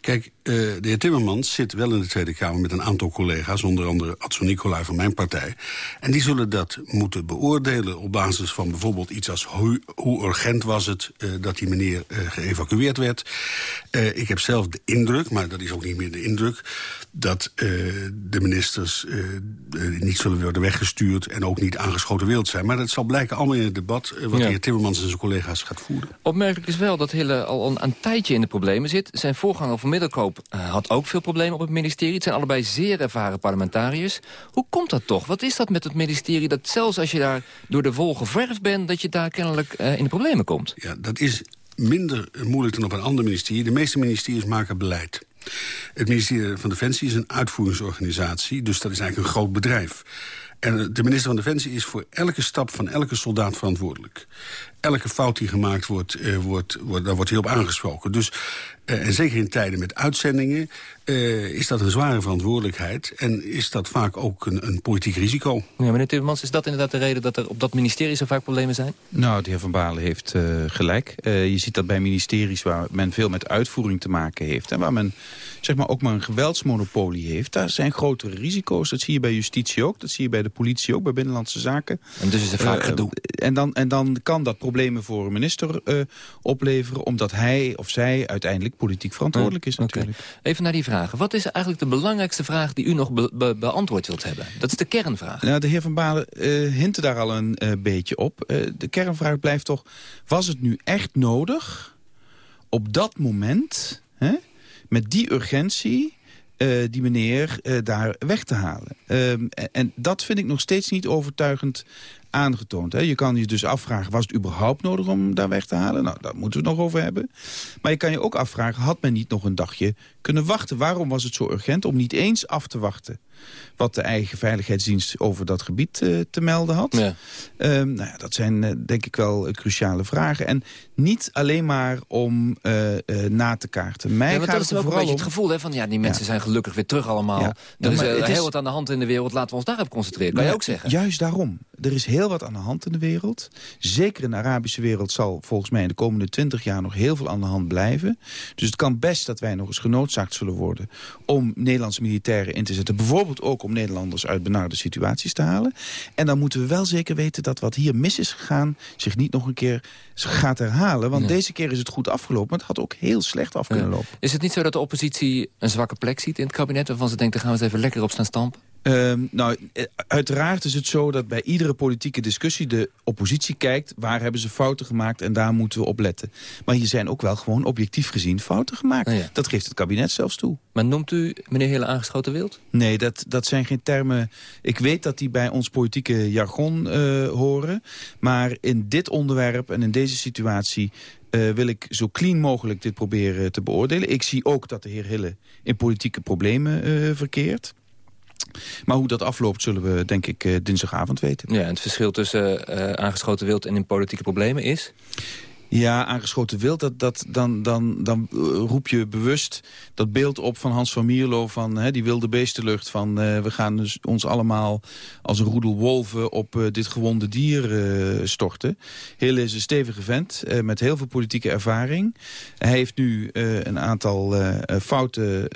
Kijk, uh, de heer Timmermans zit wel in de Tweede Kamer met een aantal collega's... onder andere Adso Nicolai van mijn partij. En die zullen dat moeten beoordelen op basis van bijvoorbeeld iets als... hoe, hoe urgent was het uh, dat die meneer uh, geëvacueerd werd. ik heb zelf de indruk, maar dat is ook niet meer de indruk... dat de ministers niet zullen worden weggestuurd... en ook niet aangeschoten wild zijn. Maar dat zal blijken allemaal in het debat... wat ja. de heer Timmermans en zijn collega's gaat voeren. Opmerkelijk is wel dat Hille al een, een tijdje in de problemen zit. Zijn voorganger van Middelkoop uh, had ook veel problemen op het ministerie. Het zijn allebei zeer ervaren parlementariërs. Hoe komt dat toch? Wat is dat met het ministerie dat zelfs als je daar door de wol geverfd bent... dat je daar kennelijk uh, in de problemen komt? Ja, dat is minder moeilijk dan op een ander ministerie. De meeste ministeries maken beleid. Het ministerie van Defensie is een uitvoeringsorganisatie... dus dat is eigenlijk een groot bedrijf. En de minister van Defensie is voor elke stap van elke soldaat verantwoordelijk. Elke fout die gemaakt wordt, uh, wordt, wordt daar wordt hij op aangesproken. Dus, en zeker in tijden met uitzendingen uh, is dat een zware verantwoordelijkheid. En is dat vaak ook een, een politiek risico. Ja, meneer Timmermans, is dat inderdaad de reden dat er op dat ministerie zo vaak problemen zijn? Nou, de heer Van Balen heeft gelijk. je ziet dat bij ministeries waar men veel met uitvoering te maken heeft... en waar men zeg maar, ook maar een geweldsmonopolie heeft... daar zijn grotere risico's. Dat zie je bij justitie ook, dat zie je bij de politie ook, bij Binnenlandse Zaken. En dus is er vaak gedoe. En dan, en dan kan dat problemen voor een minister uh, opleveren... omdat hij of zij uiteindelijk politiek verantwoordelijk is natuurlijk. Okay. Even naar die vragen. Wat is eigenlijk de belangrijkste vraag die u nog be be beantwoord wilt hebben? Dat is de kernvraag. Nou, de heer Van Balen uh, hintte daar al een uh, beetje op. de kernvraag blijft toch... was het nu echt nodig op dat moment... Hè, met die urgentie die meneer daar weg te halen. En, en dat vind ik nog steeds niet overtuigend aangetoond. Hè. Je kan je dus afvragen, was het überhaupt nodig om daar weg te halen? Nou, daar moeten we het nog over hebben. Maar je kan je ook afvragen, had men niet nog een dagje kunnen wachten? Waarom was het zo urgent om niet eens af te wachten? wat de eigen veiligheidsdienst over dat gebied uh, te melden had. Ja. Um, nou ja, dat zijn uh, denk ik wel uh, cruciale vragen. En niet alleen maar om na te kaarten. Mij ja, gaat dat is het ook een beetje om... het gevoel hè, van ja, die mensen ja. zijn gelukkig weer terug allemaal. Er is, heel is... wat aan de hand in de wereld, laten we ons daarop concentreren. Kan Nou, je ook zeggen? Juist daarom. Er is heel wat aan de hand in de wereld. Zeker in de Arabische wereld zal volgens mij in de komende twintig jaar nog heel veel aan de hand blijven. Dus het kan best dat wij nog eens genoodzaakt zullen worden om Nederlandse militairen in te zetten. Bijvoorbeeld ook om Nederlanders uit benarde situaties te halen. En dan moeten we wel zeker weten dat wat hier mis is gegaan... zich niet nog een keer gaat herhalen. Want deze keer is het goed afgelopen, maar het had ook heel slecht af kunnen lopen. Is het niet zo dat de oppositie een zwakke plek ziet in het kabinet... waarvan ze denkt, daar gaan we eens even lekker op staan stampen? Ehm, nou, eh, uiteraard is het zo dat bij iedere politieke discussie de oppositie kijkt... waar hebben ze fouten gemaakt en daar moeten we op letten. Maar hier zijn ook wel gewoon objectief gezien fouten gemaakt. Ja. Dat geeft het kabinet zelfs toe. Maar noemt u meneer Hele aangeschoten wild? Nee, dat, dat zijn geen termen... Ik weet dat die bij ons politieke jargon eh, horen. Maar in dit onderwerp en in deze situatie... eh, wil ik zo clean mogelijk dit proberen te beoordelen. Ik zie ook dat de heer Hille in politieke problemen verkeert. Maar hoe dat afloopt zullen we denk ik eh, dinsdagavond weten. Ja, en het verschil tussen eh, aangeschoten wild en in politieke problemen is? Ja, aangeschoten wild, dat, dat, dan, dan, dan eh, roep je bewust dat beeld op van Hans van Mierlo... van hè, die wilde beestenlucht, van eh, we gaan dus ons allemaal als een roedel wolven... op eh, dit gewonde dier storten. Hille is een stevige vent met heel veel politieke ervaring. Hij heeft nu een aantal fouten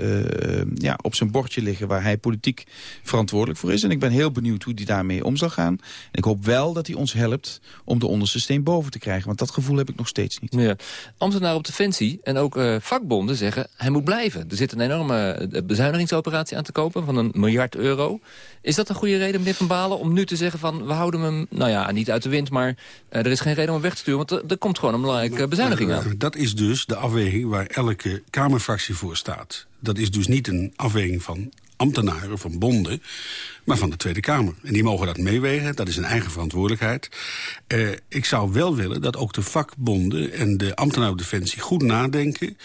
ja, op zijn bordje liggen... waar hij politiek verantwoordelijk voor is. En ik ben heel benieuwd hoe hij daarmee om zal gaan. En ik hoop wel dat hij ons helpt om de onderste steen boven te krijgen. Want dat gevoel heb ik nog steeds niet. Ja. Ambtenaren op Defensie en ook eh, vakbonden zeggen... hij moet blijven. Er zit een enorme eh, bezuinigingsoperatie aan te kopen van een miljard euro. Is dat een goede reden, meneer Van Balen, om nu te zeggen van... we houden hem, nou ja, niet uit de wind, maar eh, er is geen reden om hem weg te sturen... want er, er komt gewoon een belangrijke bezuiniging aan. Dat is dus de afweging waar elke Kamerfractie voor staat. Dat is dus niet een afweging van ambtenaren, van bonden... maar van de Tweede Kamer. En die mogen dat meewegen, dat is een eigen verantwoordelijkheid. Uh, ik zou wel willen dat ook de vakbonden en de ambtenaren goed nadenken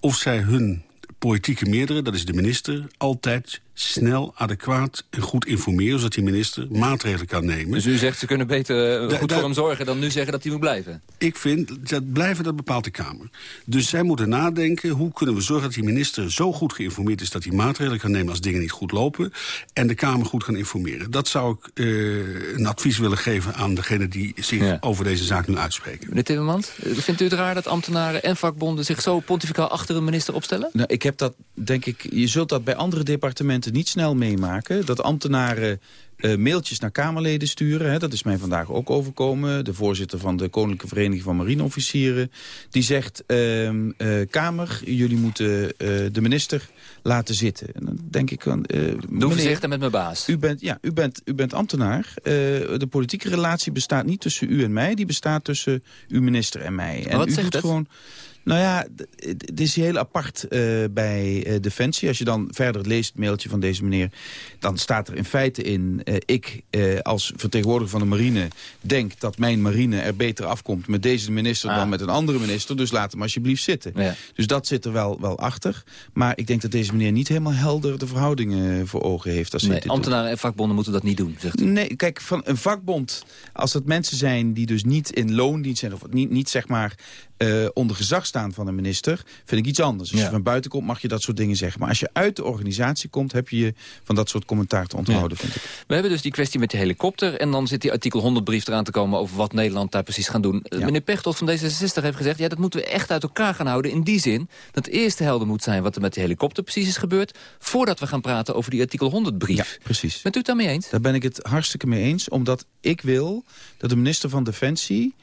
of zij hun politieke meerdere, dat is de minister... altijd snel, adequaat en goed informeren... zodat die minister maatregelen kan nemen. Dus u zegt ze kunnen beter uh, goed voor hem zorgen... dan nu zeggen dat hij moet blijven? Ik vind, dat blijven dat bepaalt de Kamer. Dus zij moeten nadenken, hoe kunnen we zorgen dat die minister... zo goed geïnformeerd is dat hij maatregelen kan nemen... als dingen niet goed lopen, en de Kamer goed kan informeren. Dat zou ik uh, een advies willen geven aan degene die zich ja. over deze zaak nu uitspreken. Meneer Timmermans, vindt u het raar dat ambtenaren en vakbonden... zich zo pontificaal achter een minister opstellen? Nou, ik heb dat, denk ik, je zult dat bij andere departementen niet snel meemaken. Dat ambtenaren uh, mailtjes naar Kamerleden sturen. Hè, dat is mij vandaag ook overkomen. De voorzitter van de Koninklijke Vereniging van Marineofficieren. Die zegt, uh, uh, Kamer, jullie moeten uh, de minister laten zitten. En dan denk ik van... Doe voorzichtig met mijn baas. U bent, ja, u bent, u bent ambtenaar. de politieke relatie bestaat niet tussen u en mij. Die bestaat tussen uw minister en mij. En wat u zegt doet het? gewoon... Nou ja, het is heel apart uh, bij uh, Defensie. Als je dan verder leest het mailtje van deze meneer... dan staat er in feite in... Uh, ik als vertegenwoordiger van de marine denk dat mijn marine er beter afkomt... met deze minister ah. dan met een andere minister. Dus laat hem alsjeblieft zitten. Ja. Dus dat zit er wel, wel achter. Maar ik denk dat deze meneer niet helemaal helder de verhoudingen voor ogen heeft. Als nee, dit ambtenaren en vakbonden moeten dat niet doen, zegt u. Nee, kijk, van een vakbond... als dat mensen zijn die dus niet in loondienst zijn... of niet, niet zeg maar onder gezag staan van een minister, vind ik iets anders. Als Ja. je van buiten komt, mag je dat soort dingen zeggen. Maar als je uit de organisatie komt, heb je je van dat soort commentaar te onthouden, vind ik. We hebben dus die kwestie met de helikopter... en dan zit die artikel 100 brief eraan te komen... over wat Nederland daar precies gaat doen. Meneer Pechtold van D66 heeft gezegd... ja, dat moeten we echt uit elkaar gaan houden. In die zin dat eerst helder moet zijn... wat er met de helikopter precies is gebeurd... voordat we gaan praten over die artikel 100 brief. Ja, precies. Bent u het daarmee eens? Daar ben ik het hartstikke mee eens. Omdat ik wil dat de minister van Defensie...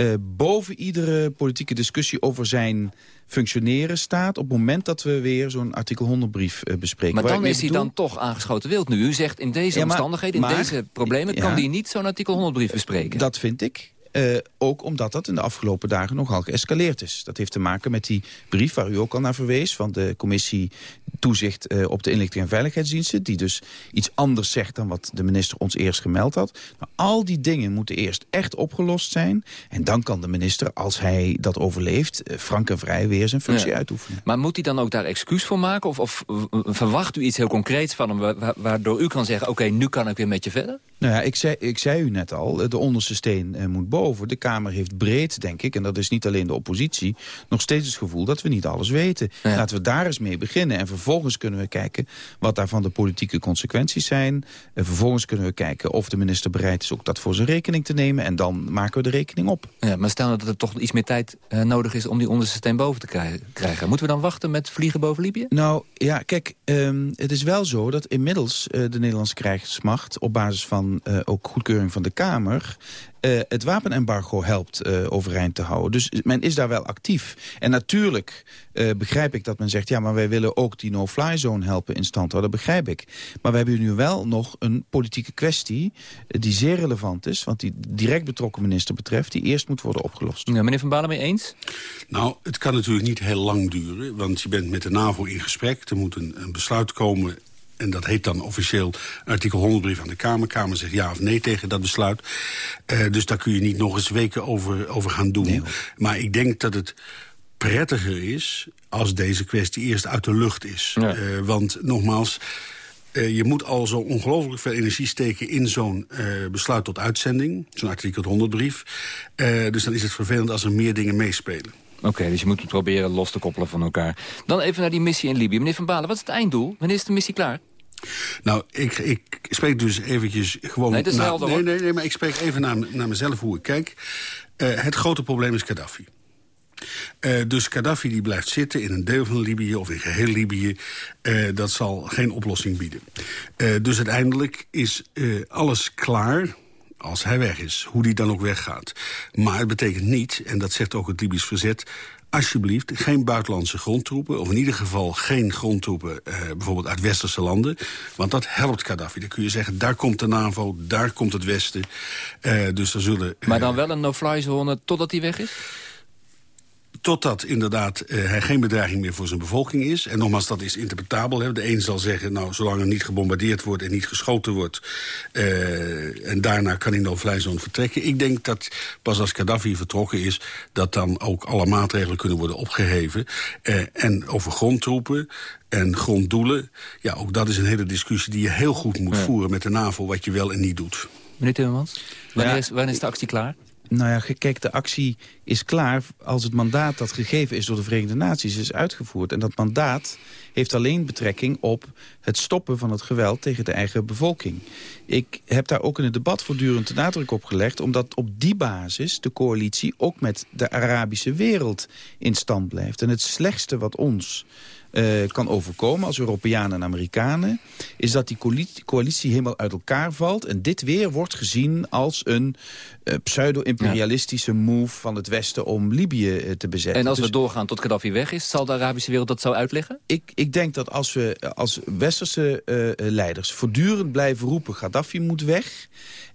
Uh, boven iedere politieke discussie over zijn functioneren staat... op het moment dat we weer zo'n artikel 100 brief uh, bespreken. Maar Waar dan is hij bedoel- dan toch aangeschoten wild nu. U zegt in deze Ja, maar- omstandigheden, in maar- deze problemen... Ja. kan die niet zo'n artikel 100 brief bespreken. Dat vind ik. Uh, ook omdat dat in de afgelopen dagen nogal geëscaleerd is. Dat heeft te maken met die brief waar u ook al naar verwees... van de commissie toezicht uh, op de inlichting en veiligheidsdiensten... die dus iets anders zegt dan wat de minister ons eerst gemeld had. Maar al die dingen moeten eerst echt opgelost zijn. En dan kan de minister, als hij dat overleeft... Uh, frank en vrij weer zijn functie Ja. uitoefenen. Maar moet hij dan ook daar excuus voor maken? Of, of verwacht u iets heel concreets van hem... wa- wa- waardoor u kan zeggen, oké, nu kan ik weer met je verder? Nou ja, ik zei, ik zei u net al, eh, de onderste steen eh, moet boven. De Kamer heeft breed, denk ik, en dat is niet alleen de oppositie... nog steeds het gevoel dat we niet alles weten. Laten we daar eens mee beginnen. En vervolgens kunnen we kijken wat daarvan de politieke consequenties zijn. En vervolgens kunnen we kijken of de minister bereid is ook dat voor zijn rekening te nemen. En dan maken we de rekening op. Ja, maar stel nou dat er toch iets meer tijd uh, nodig is... om die onderste steen boven te krijgen- krijgen. Moeten we dan wachten met vliegen boven Libië? Nou, ja, kijk, um, het is wel zo dat inmiddels uh, de Nederlandse krijgsmacht... op basis van uh, ook goedkeuring van de Kamer... Uh, het wapenembargo helpt uh, overeind te houden. Dus men is daar wel actief. En natuurlijk uh, begrijp ik dat men zegt... ja, maar wij willen ook die no-fly zone helpen in stand houden. Dat begrijp ik. Maar we hebben nu wel nog een politieke kwestie... die zeer relevant is, want die direct betrokken minister betreft... die eerst moet worden opgelost. Ja, meneer Van Balen mee eens? Nou, het kan natuurlijk niet heel lang duren. Want je bent met de NAVO in gesprek. Er moet een, een besluit komen en dat heet dan officieel artikel 100 brief aan de Kamer. Kamer zegt ja of nee tegen dat besluit. Uh, dus daar kun je niet nog eens weken over, over gaan doen. Nee, maar ik denk dat het prettiger is als deze kwestie eerst uit de lucht is. Ja. Uh, want nogmaals... Uh, je moet al zo ongelooflijk veel energie steken in zo'n uh, besluit tot uitzending. Zo'n artikel 100 brief. Dus dan is het vervelend als er meer dingen meespelen. Oké, okay, dus je moet het proberen los te koppelen van elkaar. Dan even naar die missie in Libië. Meneer Van Balen, wat is het einddoel? Wanneer is de missie klaar? Nou, ik, ik spreek dus eventjes gewoon... Nee, helder, nee, nee, nee, maar ik spreek even naar, naar mezelf hoe ik kijk. Uh, het grote probleem is Gaddafi. Uh, dus Gaddafi die blijft zitten in een deel van Libië of in geheel Libië. Uh, dat zal geen oplossing bieden. Dus uiteindelijk is alles klaar als hij weg is. Hoe die dan ook weggaat. Maar het betekent niet, en dat zegt ook het Libisch verzet... alsjeblieft geen buitenlandse grondtroepen... of in ieder geval geen grondtroepen uh, bijvoorbeeld uit westerse landen. Want dat helpt Gaddafi. Dan kun je zeggen, daar komt de NAVO, daar komt het Westen. Uh, dus er zullen... Maar dan wel een no-fly zone totdat hij weg is? Totdat inderdaad uh, hij geen bedreiging meer voor zijn bevolking is. En nogmaals, dat is interpretabel. Hè. De een zal zeggen, nou, zolang er niet gebombardeerd wordt... en niet geschoten wordt... Uh, en daarna kan hij dan vlijzone vertrekken. Ik denk dat pas als Gaddafi vertrokken is... dat dan ook alle maatregelen kunnen worden opgeheven. Uh, en over grondtroepen en gronddoelen... ja, ook dat is een hele discussie die je heel goed moet ja. voeren met de NAVO... wat je wel en niet doet. Meneer Timmermans, wanneer, ja. is, wanneer is de actie klaar? Nou ja, kijk, de actie is klaar als het mandaat dat gegeven is door de Verenigde Naties is uitgevoerd. En dat mandaat heeft alleen betrekking op het stoppen van het geweld tegen de eigen bevolking. Ik heb daar ook in het debat voortdurend de nadruk op gelegd... omdat op die basis de coalitie ook met de Arabische wereld in stand blijft. En het slechtste wat ons uh, kan overkomen als Europeanen en Amerikanen... is dat die coalitie, coalitie helemaal uit elkaar valt. En dit weer wordt gezien als een uh, pseudo-imperialistische move van het Westen... om Libië uh, te bezetten. En als dus, we doorgaan tot Gaddafi weg is... zal de Arabische wereld dat zo uitleggen? Ik, ik denk dat als we als westerse leiders voortdurend blijven roepen... Gaddafi moet weg...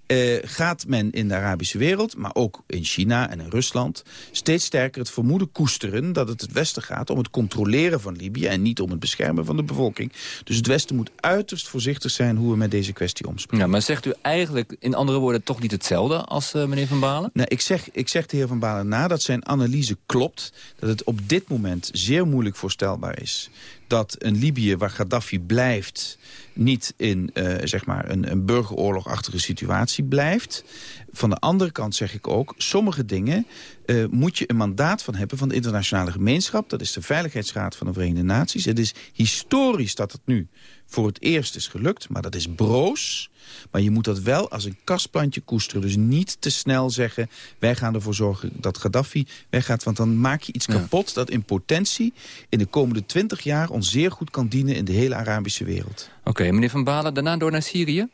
Uh, gaat men in de Arabische wereld, maar ook in China en in Rusland... steeds sterker het vermoeden koesteren dat het het Westen gaat... om het controleren van Libië en niet om het beschermen van de bevolking. Dus het Westen moet uiterst voorzichtig zijn hoe we met deze kwestie omspringen. Ja, maar zegt u eigenlijk in andere woorden toch niet hetzelfde als uh, meneer Van Balen? Nou, ik, zeg, ik zeg de heer Van Balen na dat zijn analyse klopt... dat het op dit moment zeer moeilijk voorstelbaar is dat een Libië waar Gaddafi blijft niet in uh, zeg maar een, een burgeroorlogachtige situatie blijft. Van de andere kant zeg ik ook, sommige dingen uh, moet je een mandaat van hebben van de internationale gemeenschap. Dat is de Veiligheidsraad van de Verenigde Naties. Het is historisch dat het nu voor het eerst is gelukt, maar dat is broos. Maar je moet dat wel als een kastplantje koesteren. Dus niet te snel zeggen, wij gaan ervoor zorgen dat Gaddafi weggaat. Want dan maak je iets ja. kapot dat in potentie in de komende twintig jaar... ons zeer goed kan dienen in de hele Arabische wereld. Oké, meneer Van Balen, daarna door naar Syrië?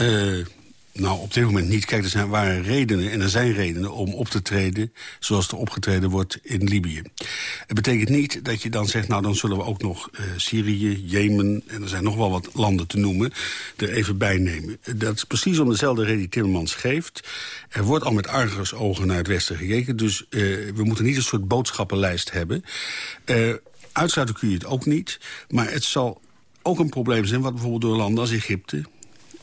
Uh, nou, op dit moment niet. Kijk, er zijn, waren redenen, en er zijn redenen om op te treden... zoals er opgetreden wordt in Libië. Het betekent niet dat je dan zegt... nou, dan zullen we ook nog uh, Syrië, Jemen... en er zijn nog wel wat landen te noemen... er even bij nemen. Dat is precies om dezelfde reden die Timmermans geeft. Er wordt al met argusogen naar het Westen gekeken... dus uh, we moeten niet een soort boodschappenlijst hebben. Uh, uitsluiten kun je het ook niet. Maar het zal ook een probleem zijn... wat bijvoorbeeld door landen als Egypte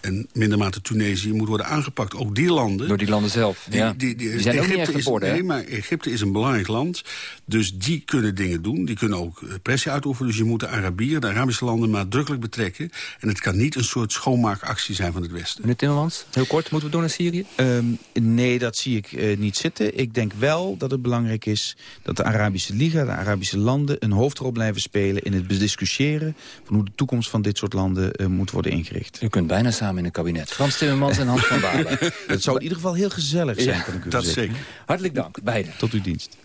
en minder mate Tunesië moet worden aangepakt. Ook die landen... Door die landen zelf, die, ja. Die, die, die zijn Egypte ook niet is, Nee, maar Egypte is een belangrijk land. Dus die kunnen dingen doen. Die kunnen ook pressie uitoefenen. Dus je moet de Arabieren, de Arabische landen, nadrukkelijk betrekken. En het kan niet een soort schoonmaakactie zijn van het Westen. Meneer Timmermans, heel kort, moeten we door naar Syrië? Um, nee, dat zie ik uh, niet zitten. Ik denk wel dat het belangrijk is dat de Arabische Liga, de Arabische landen... een hoofdrol blijven spelen in het bediscussiëren... van hoe de toekomst van dit soort landen uh, moet worden ingericht. U kunt bijna samen in een kabinet. Frans Timmermans en Hans van Balen. Het zou in ieder geval heel gezellig zijn, ja, kan ik u dat zeker. Hartelijk dank, beiden. Tot uw dienst.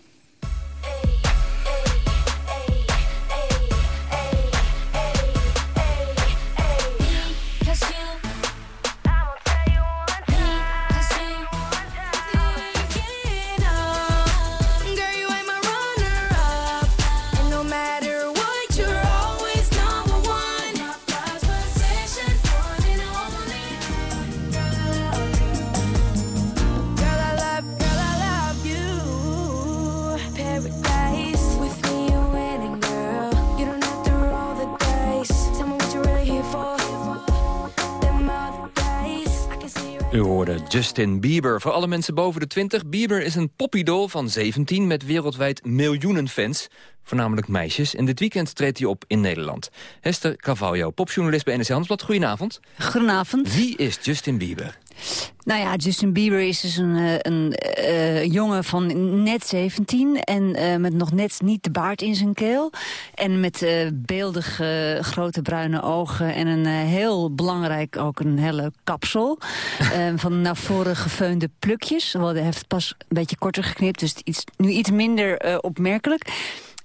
Justin Bieber. Voor alle mensen boven de 20. Bieber is een popidol van 17 met wereldwijd miljoenen fans. Voornamelijk meisjes. En dit weekend treedt hij op in Nederland. Hester Carvalho, popjournalist bij NRC Handelsblad. Goedenavond. Goedenavond. Wie is Justin Bieber? Nou ja, Justin Bieber is dus een, een uh, jongen van net 17 en uh, met nog net niet de baard in zijn keel. En met uh, beeldige grote bruine ogen en een heel belangrijk ook een hele kapsel. van naar voren gefeunde plukjes. Hij heeft pas een beetje korter geknipt, dus iets, nu iets minder opmerkelijk.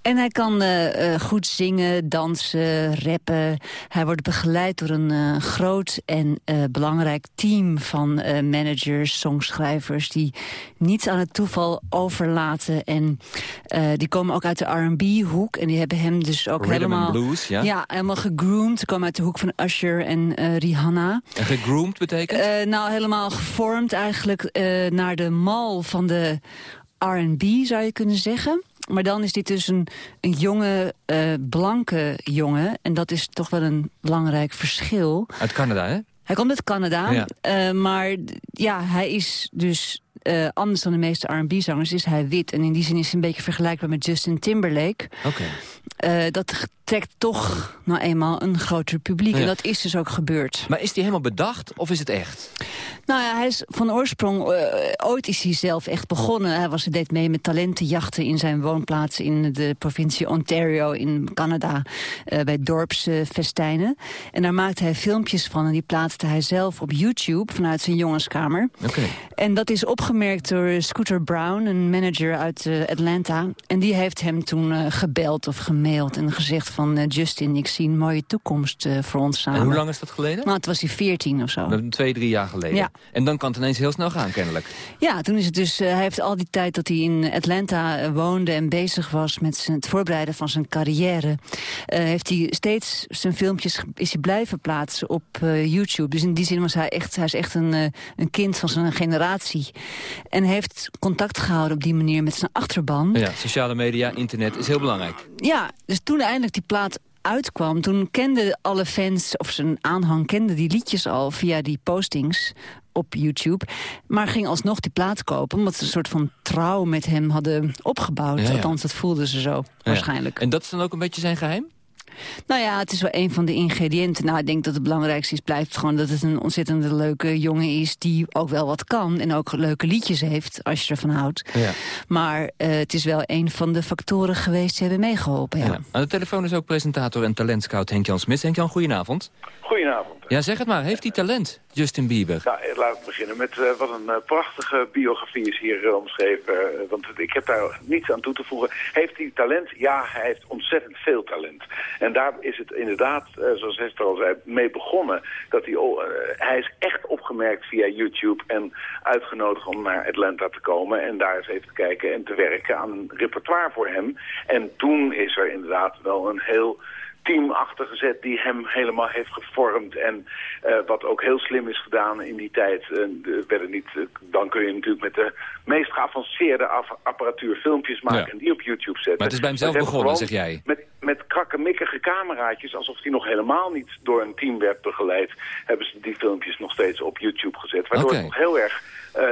En hij kan uh, uh, goed zingen, dansen, rappen. Hij wordt begeleid door een uh, groot en belangrijk team van managers, songschrijvers... die niets aan het toeval overlaten. En die komen ook uit de R&B-hoek. En die hebben hem dus ook Rhythm helemaal... blues, ja? Ja, helemaal gegroomd. Ze komen uit de hoek van Usher en Rihanna. En gegroomd betekent? nou, helemaal gevormd eigenlijk naar de mal van de R&B, zou je kunnen zeggen. Maar dan is dit dus een, een jonge, uh, blanke jongen. En dat is toch wel een belangrijk verschil. Uit Canada, hè? Hij komt uit Canada, ja. uh, maar ja, hij is dus uh, anders dan de meeste R&B-zangers is hij wit. En in die zin is hij een beetje vergelijkbaar met Justin Timberlake. Oké. Okay. Dat trekt toch nou eenmaal een groter publiek. Ja. En dat is dus ook gebeurd. Maar is die helemaal bedacht of is het echt? Nou ja, hij is van oorsprong... Uh, ooit is hij zelf echt begonnen. Hij was, deed mee met talentenjachten in zijn woonplaats... in de provincie Ontario in Canada. Uh, bij dorpsfestijnen. en daar maakte hij filmpjes van. En die plaatste hij zelf op YouTube vanuit zijn jongenskamer. Okay. En dat is opgemerkt door Scooter Brown, een manager uit uh, Atlanta. En die heeft hem toen gebeld of gemaild en gezegd van... Uh, Justin, ik zie een mooie toekomst voor ons samen. En hoe lang is dat geleden? Nou, het was hij veertien of zo. Twee, drie jaar geleden. Ja. En dan kan het ineens heel snel gaan, kennelijk. Ja, toen is het dus... hij heeft al die tijd dat hij in Atlanta woonde en bezig was... met zijn, het voorbereiden van zijn carrière... heeft hij steeds zijn filmpjes is hij blijven plaatsen op YouTube. Dus in die zin was hij echt, hij is echt een, een kind van zijn generatie. En heeft contact gehouden op die manier met zijn achterban. Ja, sociale media, internet is heel belangrijk. Ja, dus toen eindelijk die plaat uitkwam... toen kenden alle fans, of zijn aanhang kende die liedjes al... via die postings op YouTube. Maar ging alsnog die plaat kopen... omdat ze een soort van trouw met hem hadden opgebouwd. Ja, ja. Althans, dat voelden ze zo, waarschijnlijk. En dat is dan ook een beetje zijn geheim? Nou ja, het is wel een van de ingrediënten. Nou, ik denk dat het belangrijkste is, blijft gewoon dat het een ontzettende leuke jongen is... die ook wel wat kan en ook leuke liedjes heeft, als je ervan houdt. Ja. Maar uh, het is wel een van de factoren geweest die hebben meegeholpen, ja. ja. Aan de telefoon is ook presentator en talentscout Henk-Jan Smit. Henk-Jan, goedenavond. Goedenavond. Ja, zeg het maar. Heeft hij talent, Justin Bieber? Ja, laten we beginnen met uh, wat een uh, prachtige biografie is hier uh, omschreven. want ik heb daar niets aan toe te voegen. Heeft hij talent? Ja, hij heeft ontzettend veel talent. En daar is het inderdaad, zoals Hester al zei, mee begonnen. Dat hij, hij is echt opgemerkt via YouTube en uitgenodigd om naar Atlanta te komen. En daar eens even te kijken en te werken aan een repertoire voor hem. En toen is er inderdaad wel een heel team achtergezet die hem helemaal heeft gevormd. En uh, wat ook heel slim is gedaan in die tijd. Uh, werden niet, uh, dan kun je natuurlijk met de meest geavanceerde apparatuur filmpjes maken ja. en die op YouTube zetten. Maar het is bij hem zelf begonnen, zeg jij? Met, met krakkemikkige cameraatjes, alsof hij nog helemaal niet door een team werd begeleid, hebben ze die filmpjes nog steeds op YouTube gezet. Waardoor okay. het nog heel erg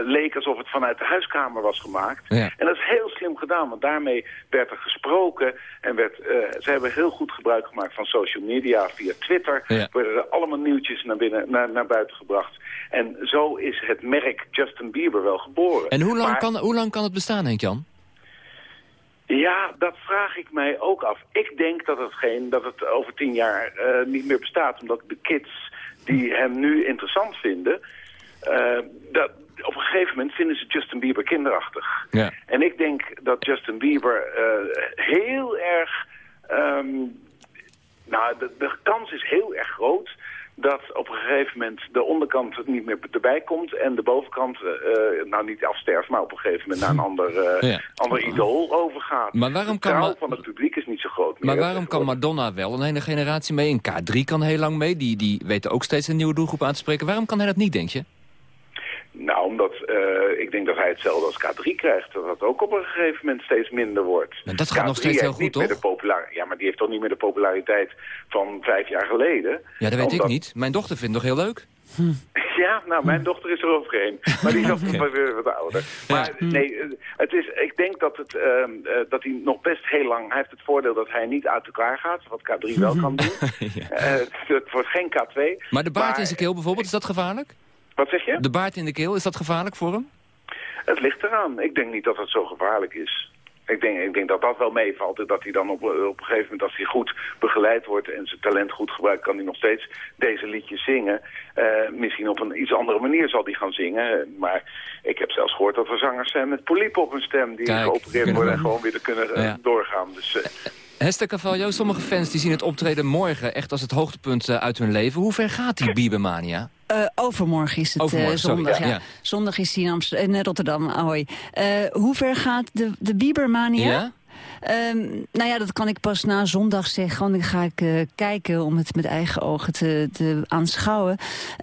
leek alsof het vanuit de huiskamer was gemaakt. Ja. En dat is heel slim gedaan, want daarmee werd er gesproken en werd, uh, ze hebben heel goed gebruik gemaakt van social media. Via Twitter ja. werden er allemaal nieuwtjes naar, binnen, naar, naar buiten gebracht. En zo is het merk Justin Bieber wel geboren. En hoe lang, maar, kan, hoe lang kan het bestaan, Henk-Jan? Ja, dat vraag ik mij ook af. Ik denk dat het, geen, dat het over tien jaar uh, niet meer bestaat, omdat de kids die hem nu interessant vinden... Uh, dat, op een gegeven moment vinden ze Justin Bieber kinderachtig. Ja. En ik denk dat Justin Bieber uh, heel erg... Um, nou, de, de kans is heel erg groot dat op een gegeven moment de onderkant niet meer erbij komt... en de bovenkant, uh, nou niet afsterft, maar op een gegeven moment naar een ander, uh, ja. ander idool overgaat. Maar waarom de kan ma van het publiek is niet zo groot meer. Maar waarom kan Madonna wel een hele generatie mee? En K3 kan heel lang mee, die, die weten ook steeds een nieuwe doelgroep aan te spreken. Waarom kan hij dat niet, denk je? Nou, omdat uh, ik denk dat hij hetzelfde als K3 krijgt. Dat dat ook op een gegeven moment steeds minder wordt. En dat gaat K3 nog steeds heel goed, toch? De. Ja, maar die heeft toch niet meer de populariteit van vijf jaar geleden? Ja, dat weet omdat... ik niet. Mijn dochter vindt het nog heel leuk. Hm. Ja, nou, mijn dochter is er overheen. Maar die is ook nog weer wat ouder. Maar nee, het is, ik denk dat, het, uh, uh, dat hij nog best heel lang... Hij heeft het voordeel dat hij niet uit elkaar gaat, wat K3 wel kan doen. ja. uh, het wordt geen K2. Maar de baard maar, in zijn keel bijvoorbeeld, is dat gevaarlijk? Wat zeg je? De baard in de keel, is dat gevaarlijk voor hem? Het ligt eraan. Ik denk niet dat het zo gevaarlijk is. Ik denk, ik denk dat dat wel meevalt. En dat hij dan op, op een gegeven moment, als hij goed begeleid wordt... en zijn talent goed gebruikt, kan hij nog steeds deze liedjes zingen. Uh, misschien op een iets andere manier zal hij gaan zingen. Maar ik heb zelfs gehoord dat er zangers zijn met poliepen op hun stem... die Kijk, geopereerd worden en gewoon weer kunnen uh, ja. doorgaan. Dus... Uh, Hester Cavallo, sommige fans die zien het optreden morgen echt als het hoogtepunt uh, uit hun leven. Hoe ver gaat die Biebermania? Uh, overmorgen is het overmorgen, uh, zondag. Sorry, ja. Ja. Zondag is hij in, Amsterdam, in Rotterdam. Ahoy. Uh, hoe ver gaat de, de Biebermania? Ja? Ehm, nou ja, dat kan ik pas na zondag zeggen. Want dan ga ik uh, kijken om het met eigen ogen te, te aanschouwen.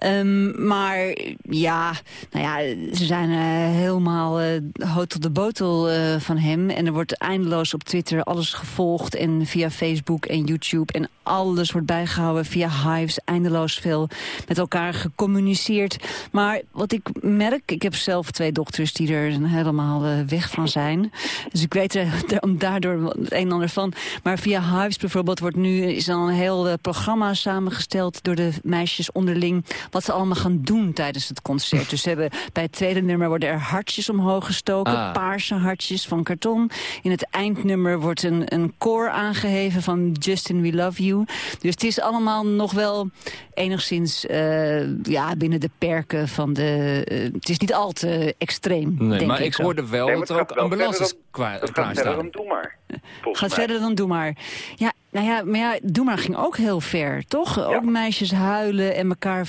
Um, maar ja, nou ja, ze zijn uh, helemaal uh, hot tot de botel van hem. En er wordt eindeloos op Twitter alles gevolgd. En via Facebook en YouTube. En alles wordt bijgehouden via Hives. Eindeloos veel met elkaar gecommuniceerd. Maar wat ik merk, ik heb zelf twee dochters die er helemaal weg van zijn. Dus ik weet er, daardoor het een en ander van. Maar via Hives bijvoorbeeld wordt nu is al een heel uh, programma samengesteld door de meisjes onderling. Wat ze allemaal gaan doen tijdens het concert. Dus ze hebben, bij het tweede nummer worden er hartjes omhoog gestoken. Ah. Paarse hartjes van karton. In het eindnummer wordt een, een koor aangeheven van Justin We Love You. Dus het is allemaal nog wel enigszins uh, ja, binnen de perken van de... Uh, het is niet al te extreem, Nee, maar ik, ik hoorde wel Nee, dat maar er het ook ambulances klaarstaan. dan Doe Maar. Volgens Gaat mij. verder dan Doe Maar. Ja, nou ja, maar ja, Doe Maar ging ook heel ver, toch? Ook meisjes huilen en elkaar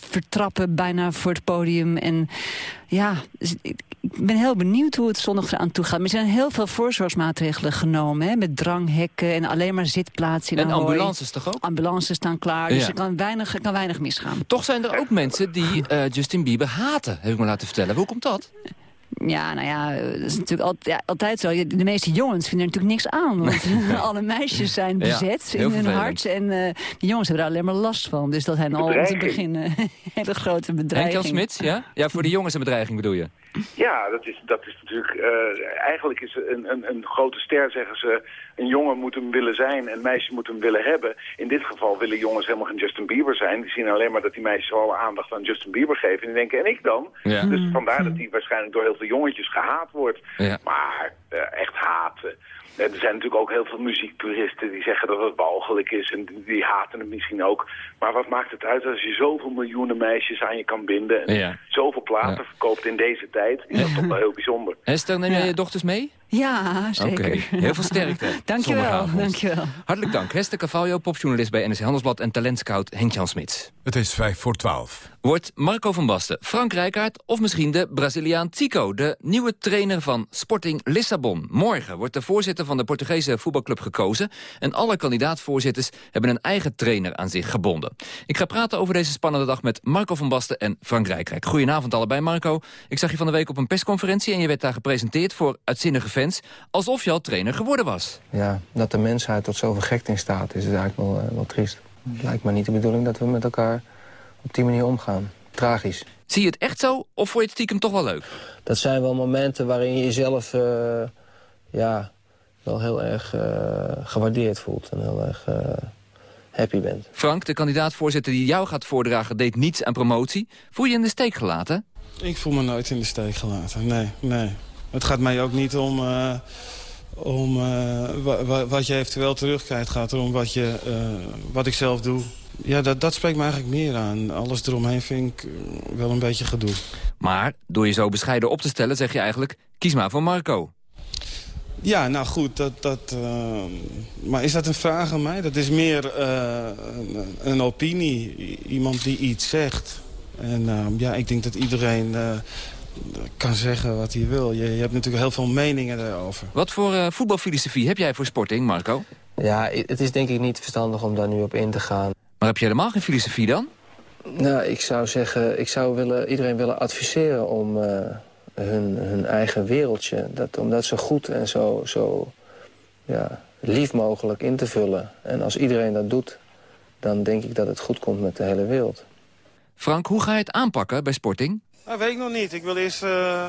vertrappen bijna voor het podium. En ja, ik ben heel benieuwd hoe het zondag aan toe gaat. Maar er zijn heel veel voorzorgsmaatregelen genomen. Hè, met dranghekken en alleen maar zitplaatsen in En Ahoy. ambulances toch ook? Ambulances staan klaar, dus Ja. er kan weinig, er kan weinig misgaan. Toch zijn er ook mensen die eh, Justin Bieber haten, heb ik me laten vertellen. Hoe komt dat? Ja, nou ja, dat is natuurlijk altijd, ja, altijd zo. De meeste jongens vinden er natuurlijk niks aan. Want alle meisjes zijn bezet in hun hart. En eh de jongens hebben er alleen maar last van. Dus dat zijn al om te beginnen hele grote bedreiging. Henk-Jan Smits, ja? Ja, voor de jongens een bedreiging bedoel je? Ja, dat is, dat is natuurlijk... eh, eigenlijk is een, een, een grote ster, zeggen ze... een jongen moet hem willen zijn en een meisje moet hem willen hebben. In dit geval willen jongens helemaal geen Justin Bieber zijn. Die zien alleen maar dat die meisjes alle aandacht aan Justin Bieber geven. En die denken, en ik dan? Ja. Dus vandaar dat hij waarschijnlijk door heel veel jongetjes gehaat wordt. Ja. Maar eh, echt haten... Er zijn natuurlijk ook heel veel muziekpuristen die zeggen dat het walgelijk is en die, die haten het misschien ook. Maar wat maakt het uit als je zoveel miljoenen meisjes aan je kan binden en Ja. zoveel platen verkoopt in deze tijd? Is dat toch wel heel bijzonder. Esther, neem jij je dochters mee? Ja, zeker. Heel veel sterkte. Dankjewel, dankjewel. Hartelijk dank. Hester Cavallo, popjournalist bij NRC Handelsblad... en talentscout Henk-Jan Smits. Het is vijf voor twaalf. Wordt Marco van Basten, Frank Rijkaard of misschien de Braziliaan Tico... de nieuwe trainer van Sporting Lissabon. Morgen wordt de voorzitter van de Portugese voetbalclub gekozen... en alle kandidaatvoorzitters hebben een eigen trainer aan zich gebonden. Ik ga praten over deze spannende dag met Marco van Basten en Frank Rijkaard. Goedenavond allebei, Marco. Ik zag je van de week op een persconferentie... en je werd daar gepresenteerd voor uitzinnige fans... alsof je al trainer geworden was. Ja, dat de mensheid tot zoveel gekt in staat is, is eigenlijk wel, eh, wel triest. Het lijkt me niet de bedoeling dat we met elkaar op die manier omgaan. Tragisch. Zie je het echt zo, of vond je het stiekem toch wel leuk? Dat zijn wel momenten waarin je jezelf eh, ja, wel heel erg eh, gewaardeerd voelt en heel erg eh, happy bent. Frank, de kandidaat-voorzitter die jou gaat voordragen... deed niets aan promotie. Voel je je in de steek gelaten? Ik voel me nooit in de steek gelaten, nee, nee. Het gaat mij ook niet om, eh, om eh, wa- wa- wat je eventueel terugkrijgt. Het gaat erom wat, je, eh, wat ik zelf doe. Ja, dat, dat spreekt me eigenlijk meer aan. Alles eromheen vind ik eh, wel een beetje gedoe. Maar door je zo bescheiden op te stellen zeg je eigenlijk... kies maar voor Marco. Ja, nou goed, dat, dat, eh, maar is dat een vraag aan mij? Dat is meer eh, een, een opinie, iemand die iets zegt. En eh, ja, ik denk dat iedereen eh, kan zeggen wat hij wil. Je, je hebt natuurlijk heel veel meningen daarover. Wat voor eh, voetbalfilosofie heb jij voor Sporting, Marco? Ja, het is denk ik niet verstandig om daar nu op in te gaan. Maar heb je helemaal geen filosofie dan? Nou, ik zou zeggen, ik zou willen, iedereen willen adviseren om eh, hun, hun eigen wereldje... Dat, om dat zo goed en zo, zo ja, lief mogelijk in te vullen. En als iedereen dat doet, dan denk ik dat het goed komt met de hele wereld. Frank, hoe ga je het aanpakken bij Sporting? Dat weet ik nog niet. Ik wil eerst eh,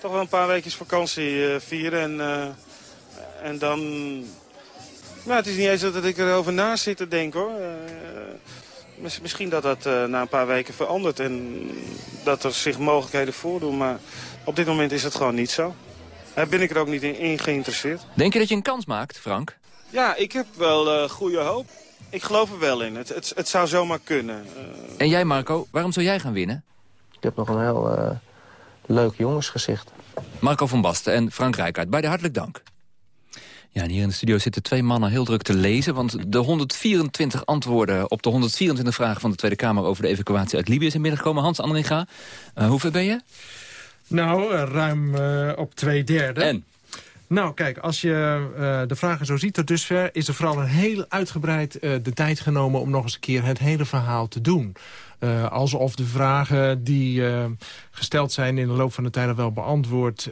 toch wel een paar weken vakantie eh, vieren. En, eh, en dan... Nou, het is niet eens dat ik erover na zit te denken, hoor. Eh, mis- misschien dat dat eh, na een paar weken verandert. En dat er zich mogelijkheden voordoen. Maar op dit moment is het gewoon niet zo. Daar ben ik er ook niet in, in geïnteresseerd. Denk je dat je een kans maakt, Frank? Ja, ik heb wel eh, goede hoop. Ik geloof er wel in. Het, het, het zou zomaar kunnen. Eh, En jij, Marco, waarom zou jij gaan winnen? Ik heb nog een heel eh, leuk jongensgezicht. Marco van Basten en Frank Rijkaard, beide hartelijk dank. Ja, en hier in de studio zitten twee mannen heel druk te lezen... want de 124 antwoorden op de 124 vragen van de Tweede Kamer... over de evacuatie uit Libië zijn binnengekomen. Hans Andringa, uh, hoeveel ben je? Nou, eh, ruim eh, op twee derde. En? Nou, kijk, als je uh, de vragen zo ziet tot dusver... is er vooral een heel uitgebreid uh, de tijd genomen... om nog eens een keer het hele verhaal te doen. Uh, alsof de vragen die gesteld zijn in de loop van de tijd... wel beantwoord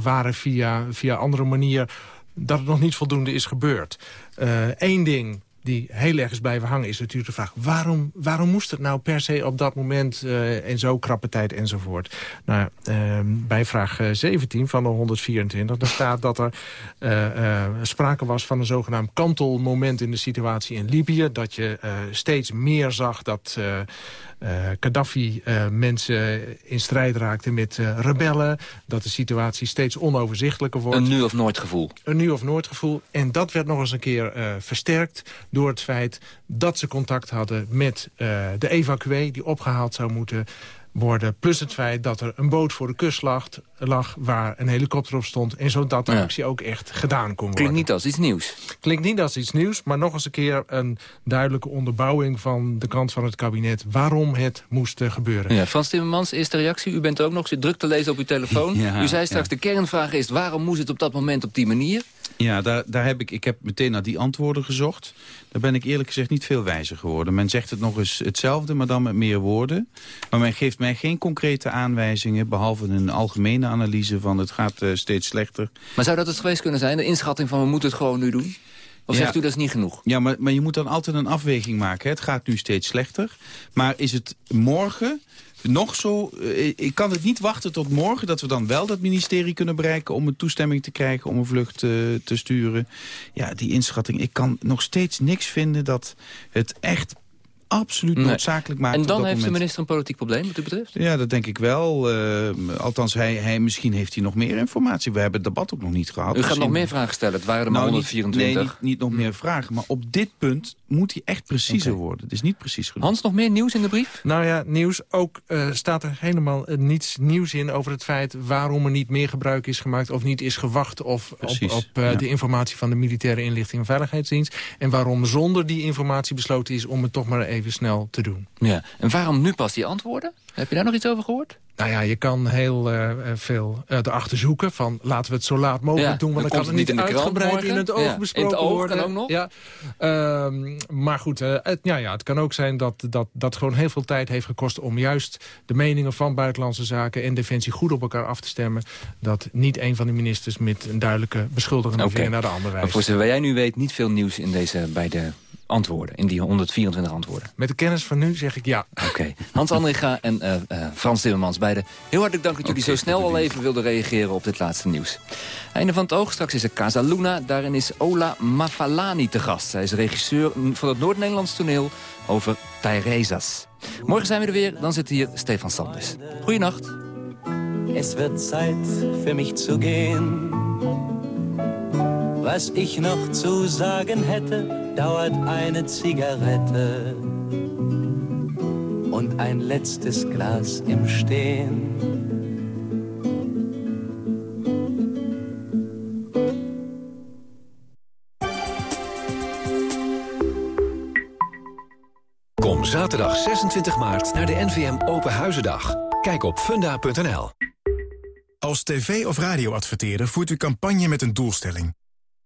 waren via, via andere manier... dat het nog niet voldoende is gebeurd. Eén ding die heel erg is blijven hangen... is natuurlijk de vraag, waarom, waarom moest het nou per se op dat moment... Uh, in zo'n krappe tijd enzovoort? Nou, uh, bij vraag 17 eh, van de 124... daar staat dat er sprake was van een zogenaamd kantelmoment... in de situatie in Libië. Dat je steeds meer zag dat Gaddafi uh, mensen in strijd raakte met uh, rebellen. Dat de situatie steeds onoverzichtelijker wordt. Een nu of nooit gevoel. Een nu of nooit gevoel. En dat werd nog eens een keer versterkt door het feit dat ze contact hadden met de evacuee... die opgehaald zou moeten worden. Plus het feit dat er een boot voor de kust lag, lag waar een helikopter op stond. En zodat de ja. actie ook echt gedaan kon worden. Klinkt niet als iets nieuws. Klinkt niet als iets nieuws, maar nog eens een keer een duidelijke onderbouwing van de kant van het kabinet. Waarom het moest gebeuren. Ja, Frans Timmermans, eerste reactie. U bent ook nog druk te lezen op uw telefoon. Ja, U zei straks, de kernvraag is waarom moest het op dat moment op die manier? Ja, daar, daar heb ik, ik heb meteen naar die antwoorden gezocht. Daar ben ik eerlijk gezegd niet veel wijzer geworden. Men zegt het nog eens hetzelfde, maar dan met meer woorden. Maar men geeft mij geen concrete aanwijzingen... behalve een algemene analyse van het gaat uh, steeds slechter. Maar zou dat het geweest kunnen zijn, de inschatting van we moeten het gewoon nu doen? Of ja. zegt u dat is niet genoeg? Ja, maar, maar je moet dan altijd een afweging maken. Hè. Het gaat nu steeds slechter. Maar is het morgen nog zo... Uh, ik kan het niet wachten tot morgen dat we dan wel dat ministerie kunnen bereiken... om een toestemming te krijgen om een vlucht uh, te sturen. Ja, die inschatting. Ik kan nog steeds niks vinden dat het echt absoluut noodzakelijk maakt. En dan heeft de minister een politiek probleem, wat u betreft? Ja, dat denk ik wel. Uh, althans, hij, hij, misschien heeft hij nog meer informatie. We hebben het debat ook nog niet gehad. U gaat misschien... nog meer vragen stellen. Het waren er maar nou, 124. Niet, nee, niet, niet, nog meer vragen. Maar op dit punt moet hij echt preciezer okay. worden. Het is niet precies genoeg. Hans, nog meer nieuws in de brief? Nou ja, nieuws. Ook uh, staat er helemaal uh, niets nieuws in over het feit... waarom er niet meer gebruik is gemaakt of niet is gewacht... of precies, op, op ja. de informatie van de Militaire Inlichting en Veiligheidsdienst. En waarom zonder die informatie besloten is om het toch maar even snel te doen. Ja. En waarom nu pas die antwoorden? Heb je daar nog iets over gehoord? Nou ja, je kan heel uh, veel uh, erachter zoeken van laten we het zo laat mogelijk ja, doen, want dan kan het niet in uitgebreid in het oog ja. besproken in het oog worden. Kan ook nog? Ja. Uh, maar goed, uh, het, ja, ja, het kan ook zijn dat, dat dat gewoon heel veel tijd heeft gekost om juist de meningen van buitenlandse zaken en defensie goed op elkaar af te stemmen. Dat niet een van de ministers met een duidelijke beschuldigende okay. vinger naar de andere wijst. Maar voor zover jij nu weet, niet veel nieuws in deze beide antwoorden, in die 124 antwoorden. Met de kennis van nu zeg ik ja. Oké. Okay. Hans Andringa en uh, uh, Frans Timmermans, beide. Heel hartelijk dank dat jullie okay, zo snel al even wilden reageren op dit laatste nieuws. Einde van het oog, straks is er Casa Luna. Daarin is Ola Mafalani te gast. Hij is regisseur van het Noord-Nederlands toneel over Tairesas. Morgen zijn we er weer, dan zit hier Stefan Sanders. Goeienacht. Es wird Zeit für mich zu gehen. Was ich noch zu sagen hätte, dauert eine Zigarette und ein letztes Glas im Stehen. Kom zaterdag 26 maart naar de NVM Open Huizendag. Kijk op funda.nl. Als tv- of radioadverteerder voert u campagne met een doelstelling.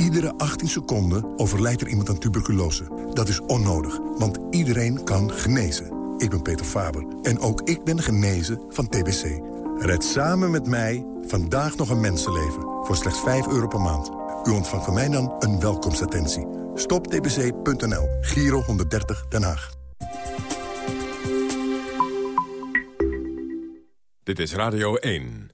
Iedere 18 seconden overlijdt er iemand aan tuberculose. Dat is onnodig, want iedereen kan genezen. Ik ben Peter Faber en ook ik ben genezen van TBC. Red samen met mij vandaag nog een mensenleven voor slechts 5 euro per maand. U ontvangt van mij dan een welkomstattentie. Stoptbc.nl, Giro 130 Den Haag. Dit is Radio 1.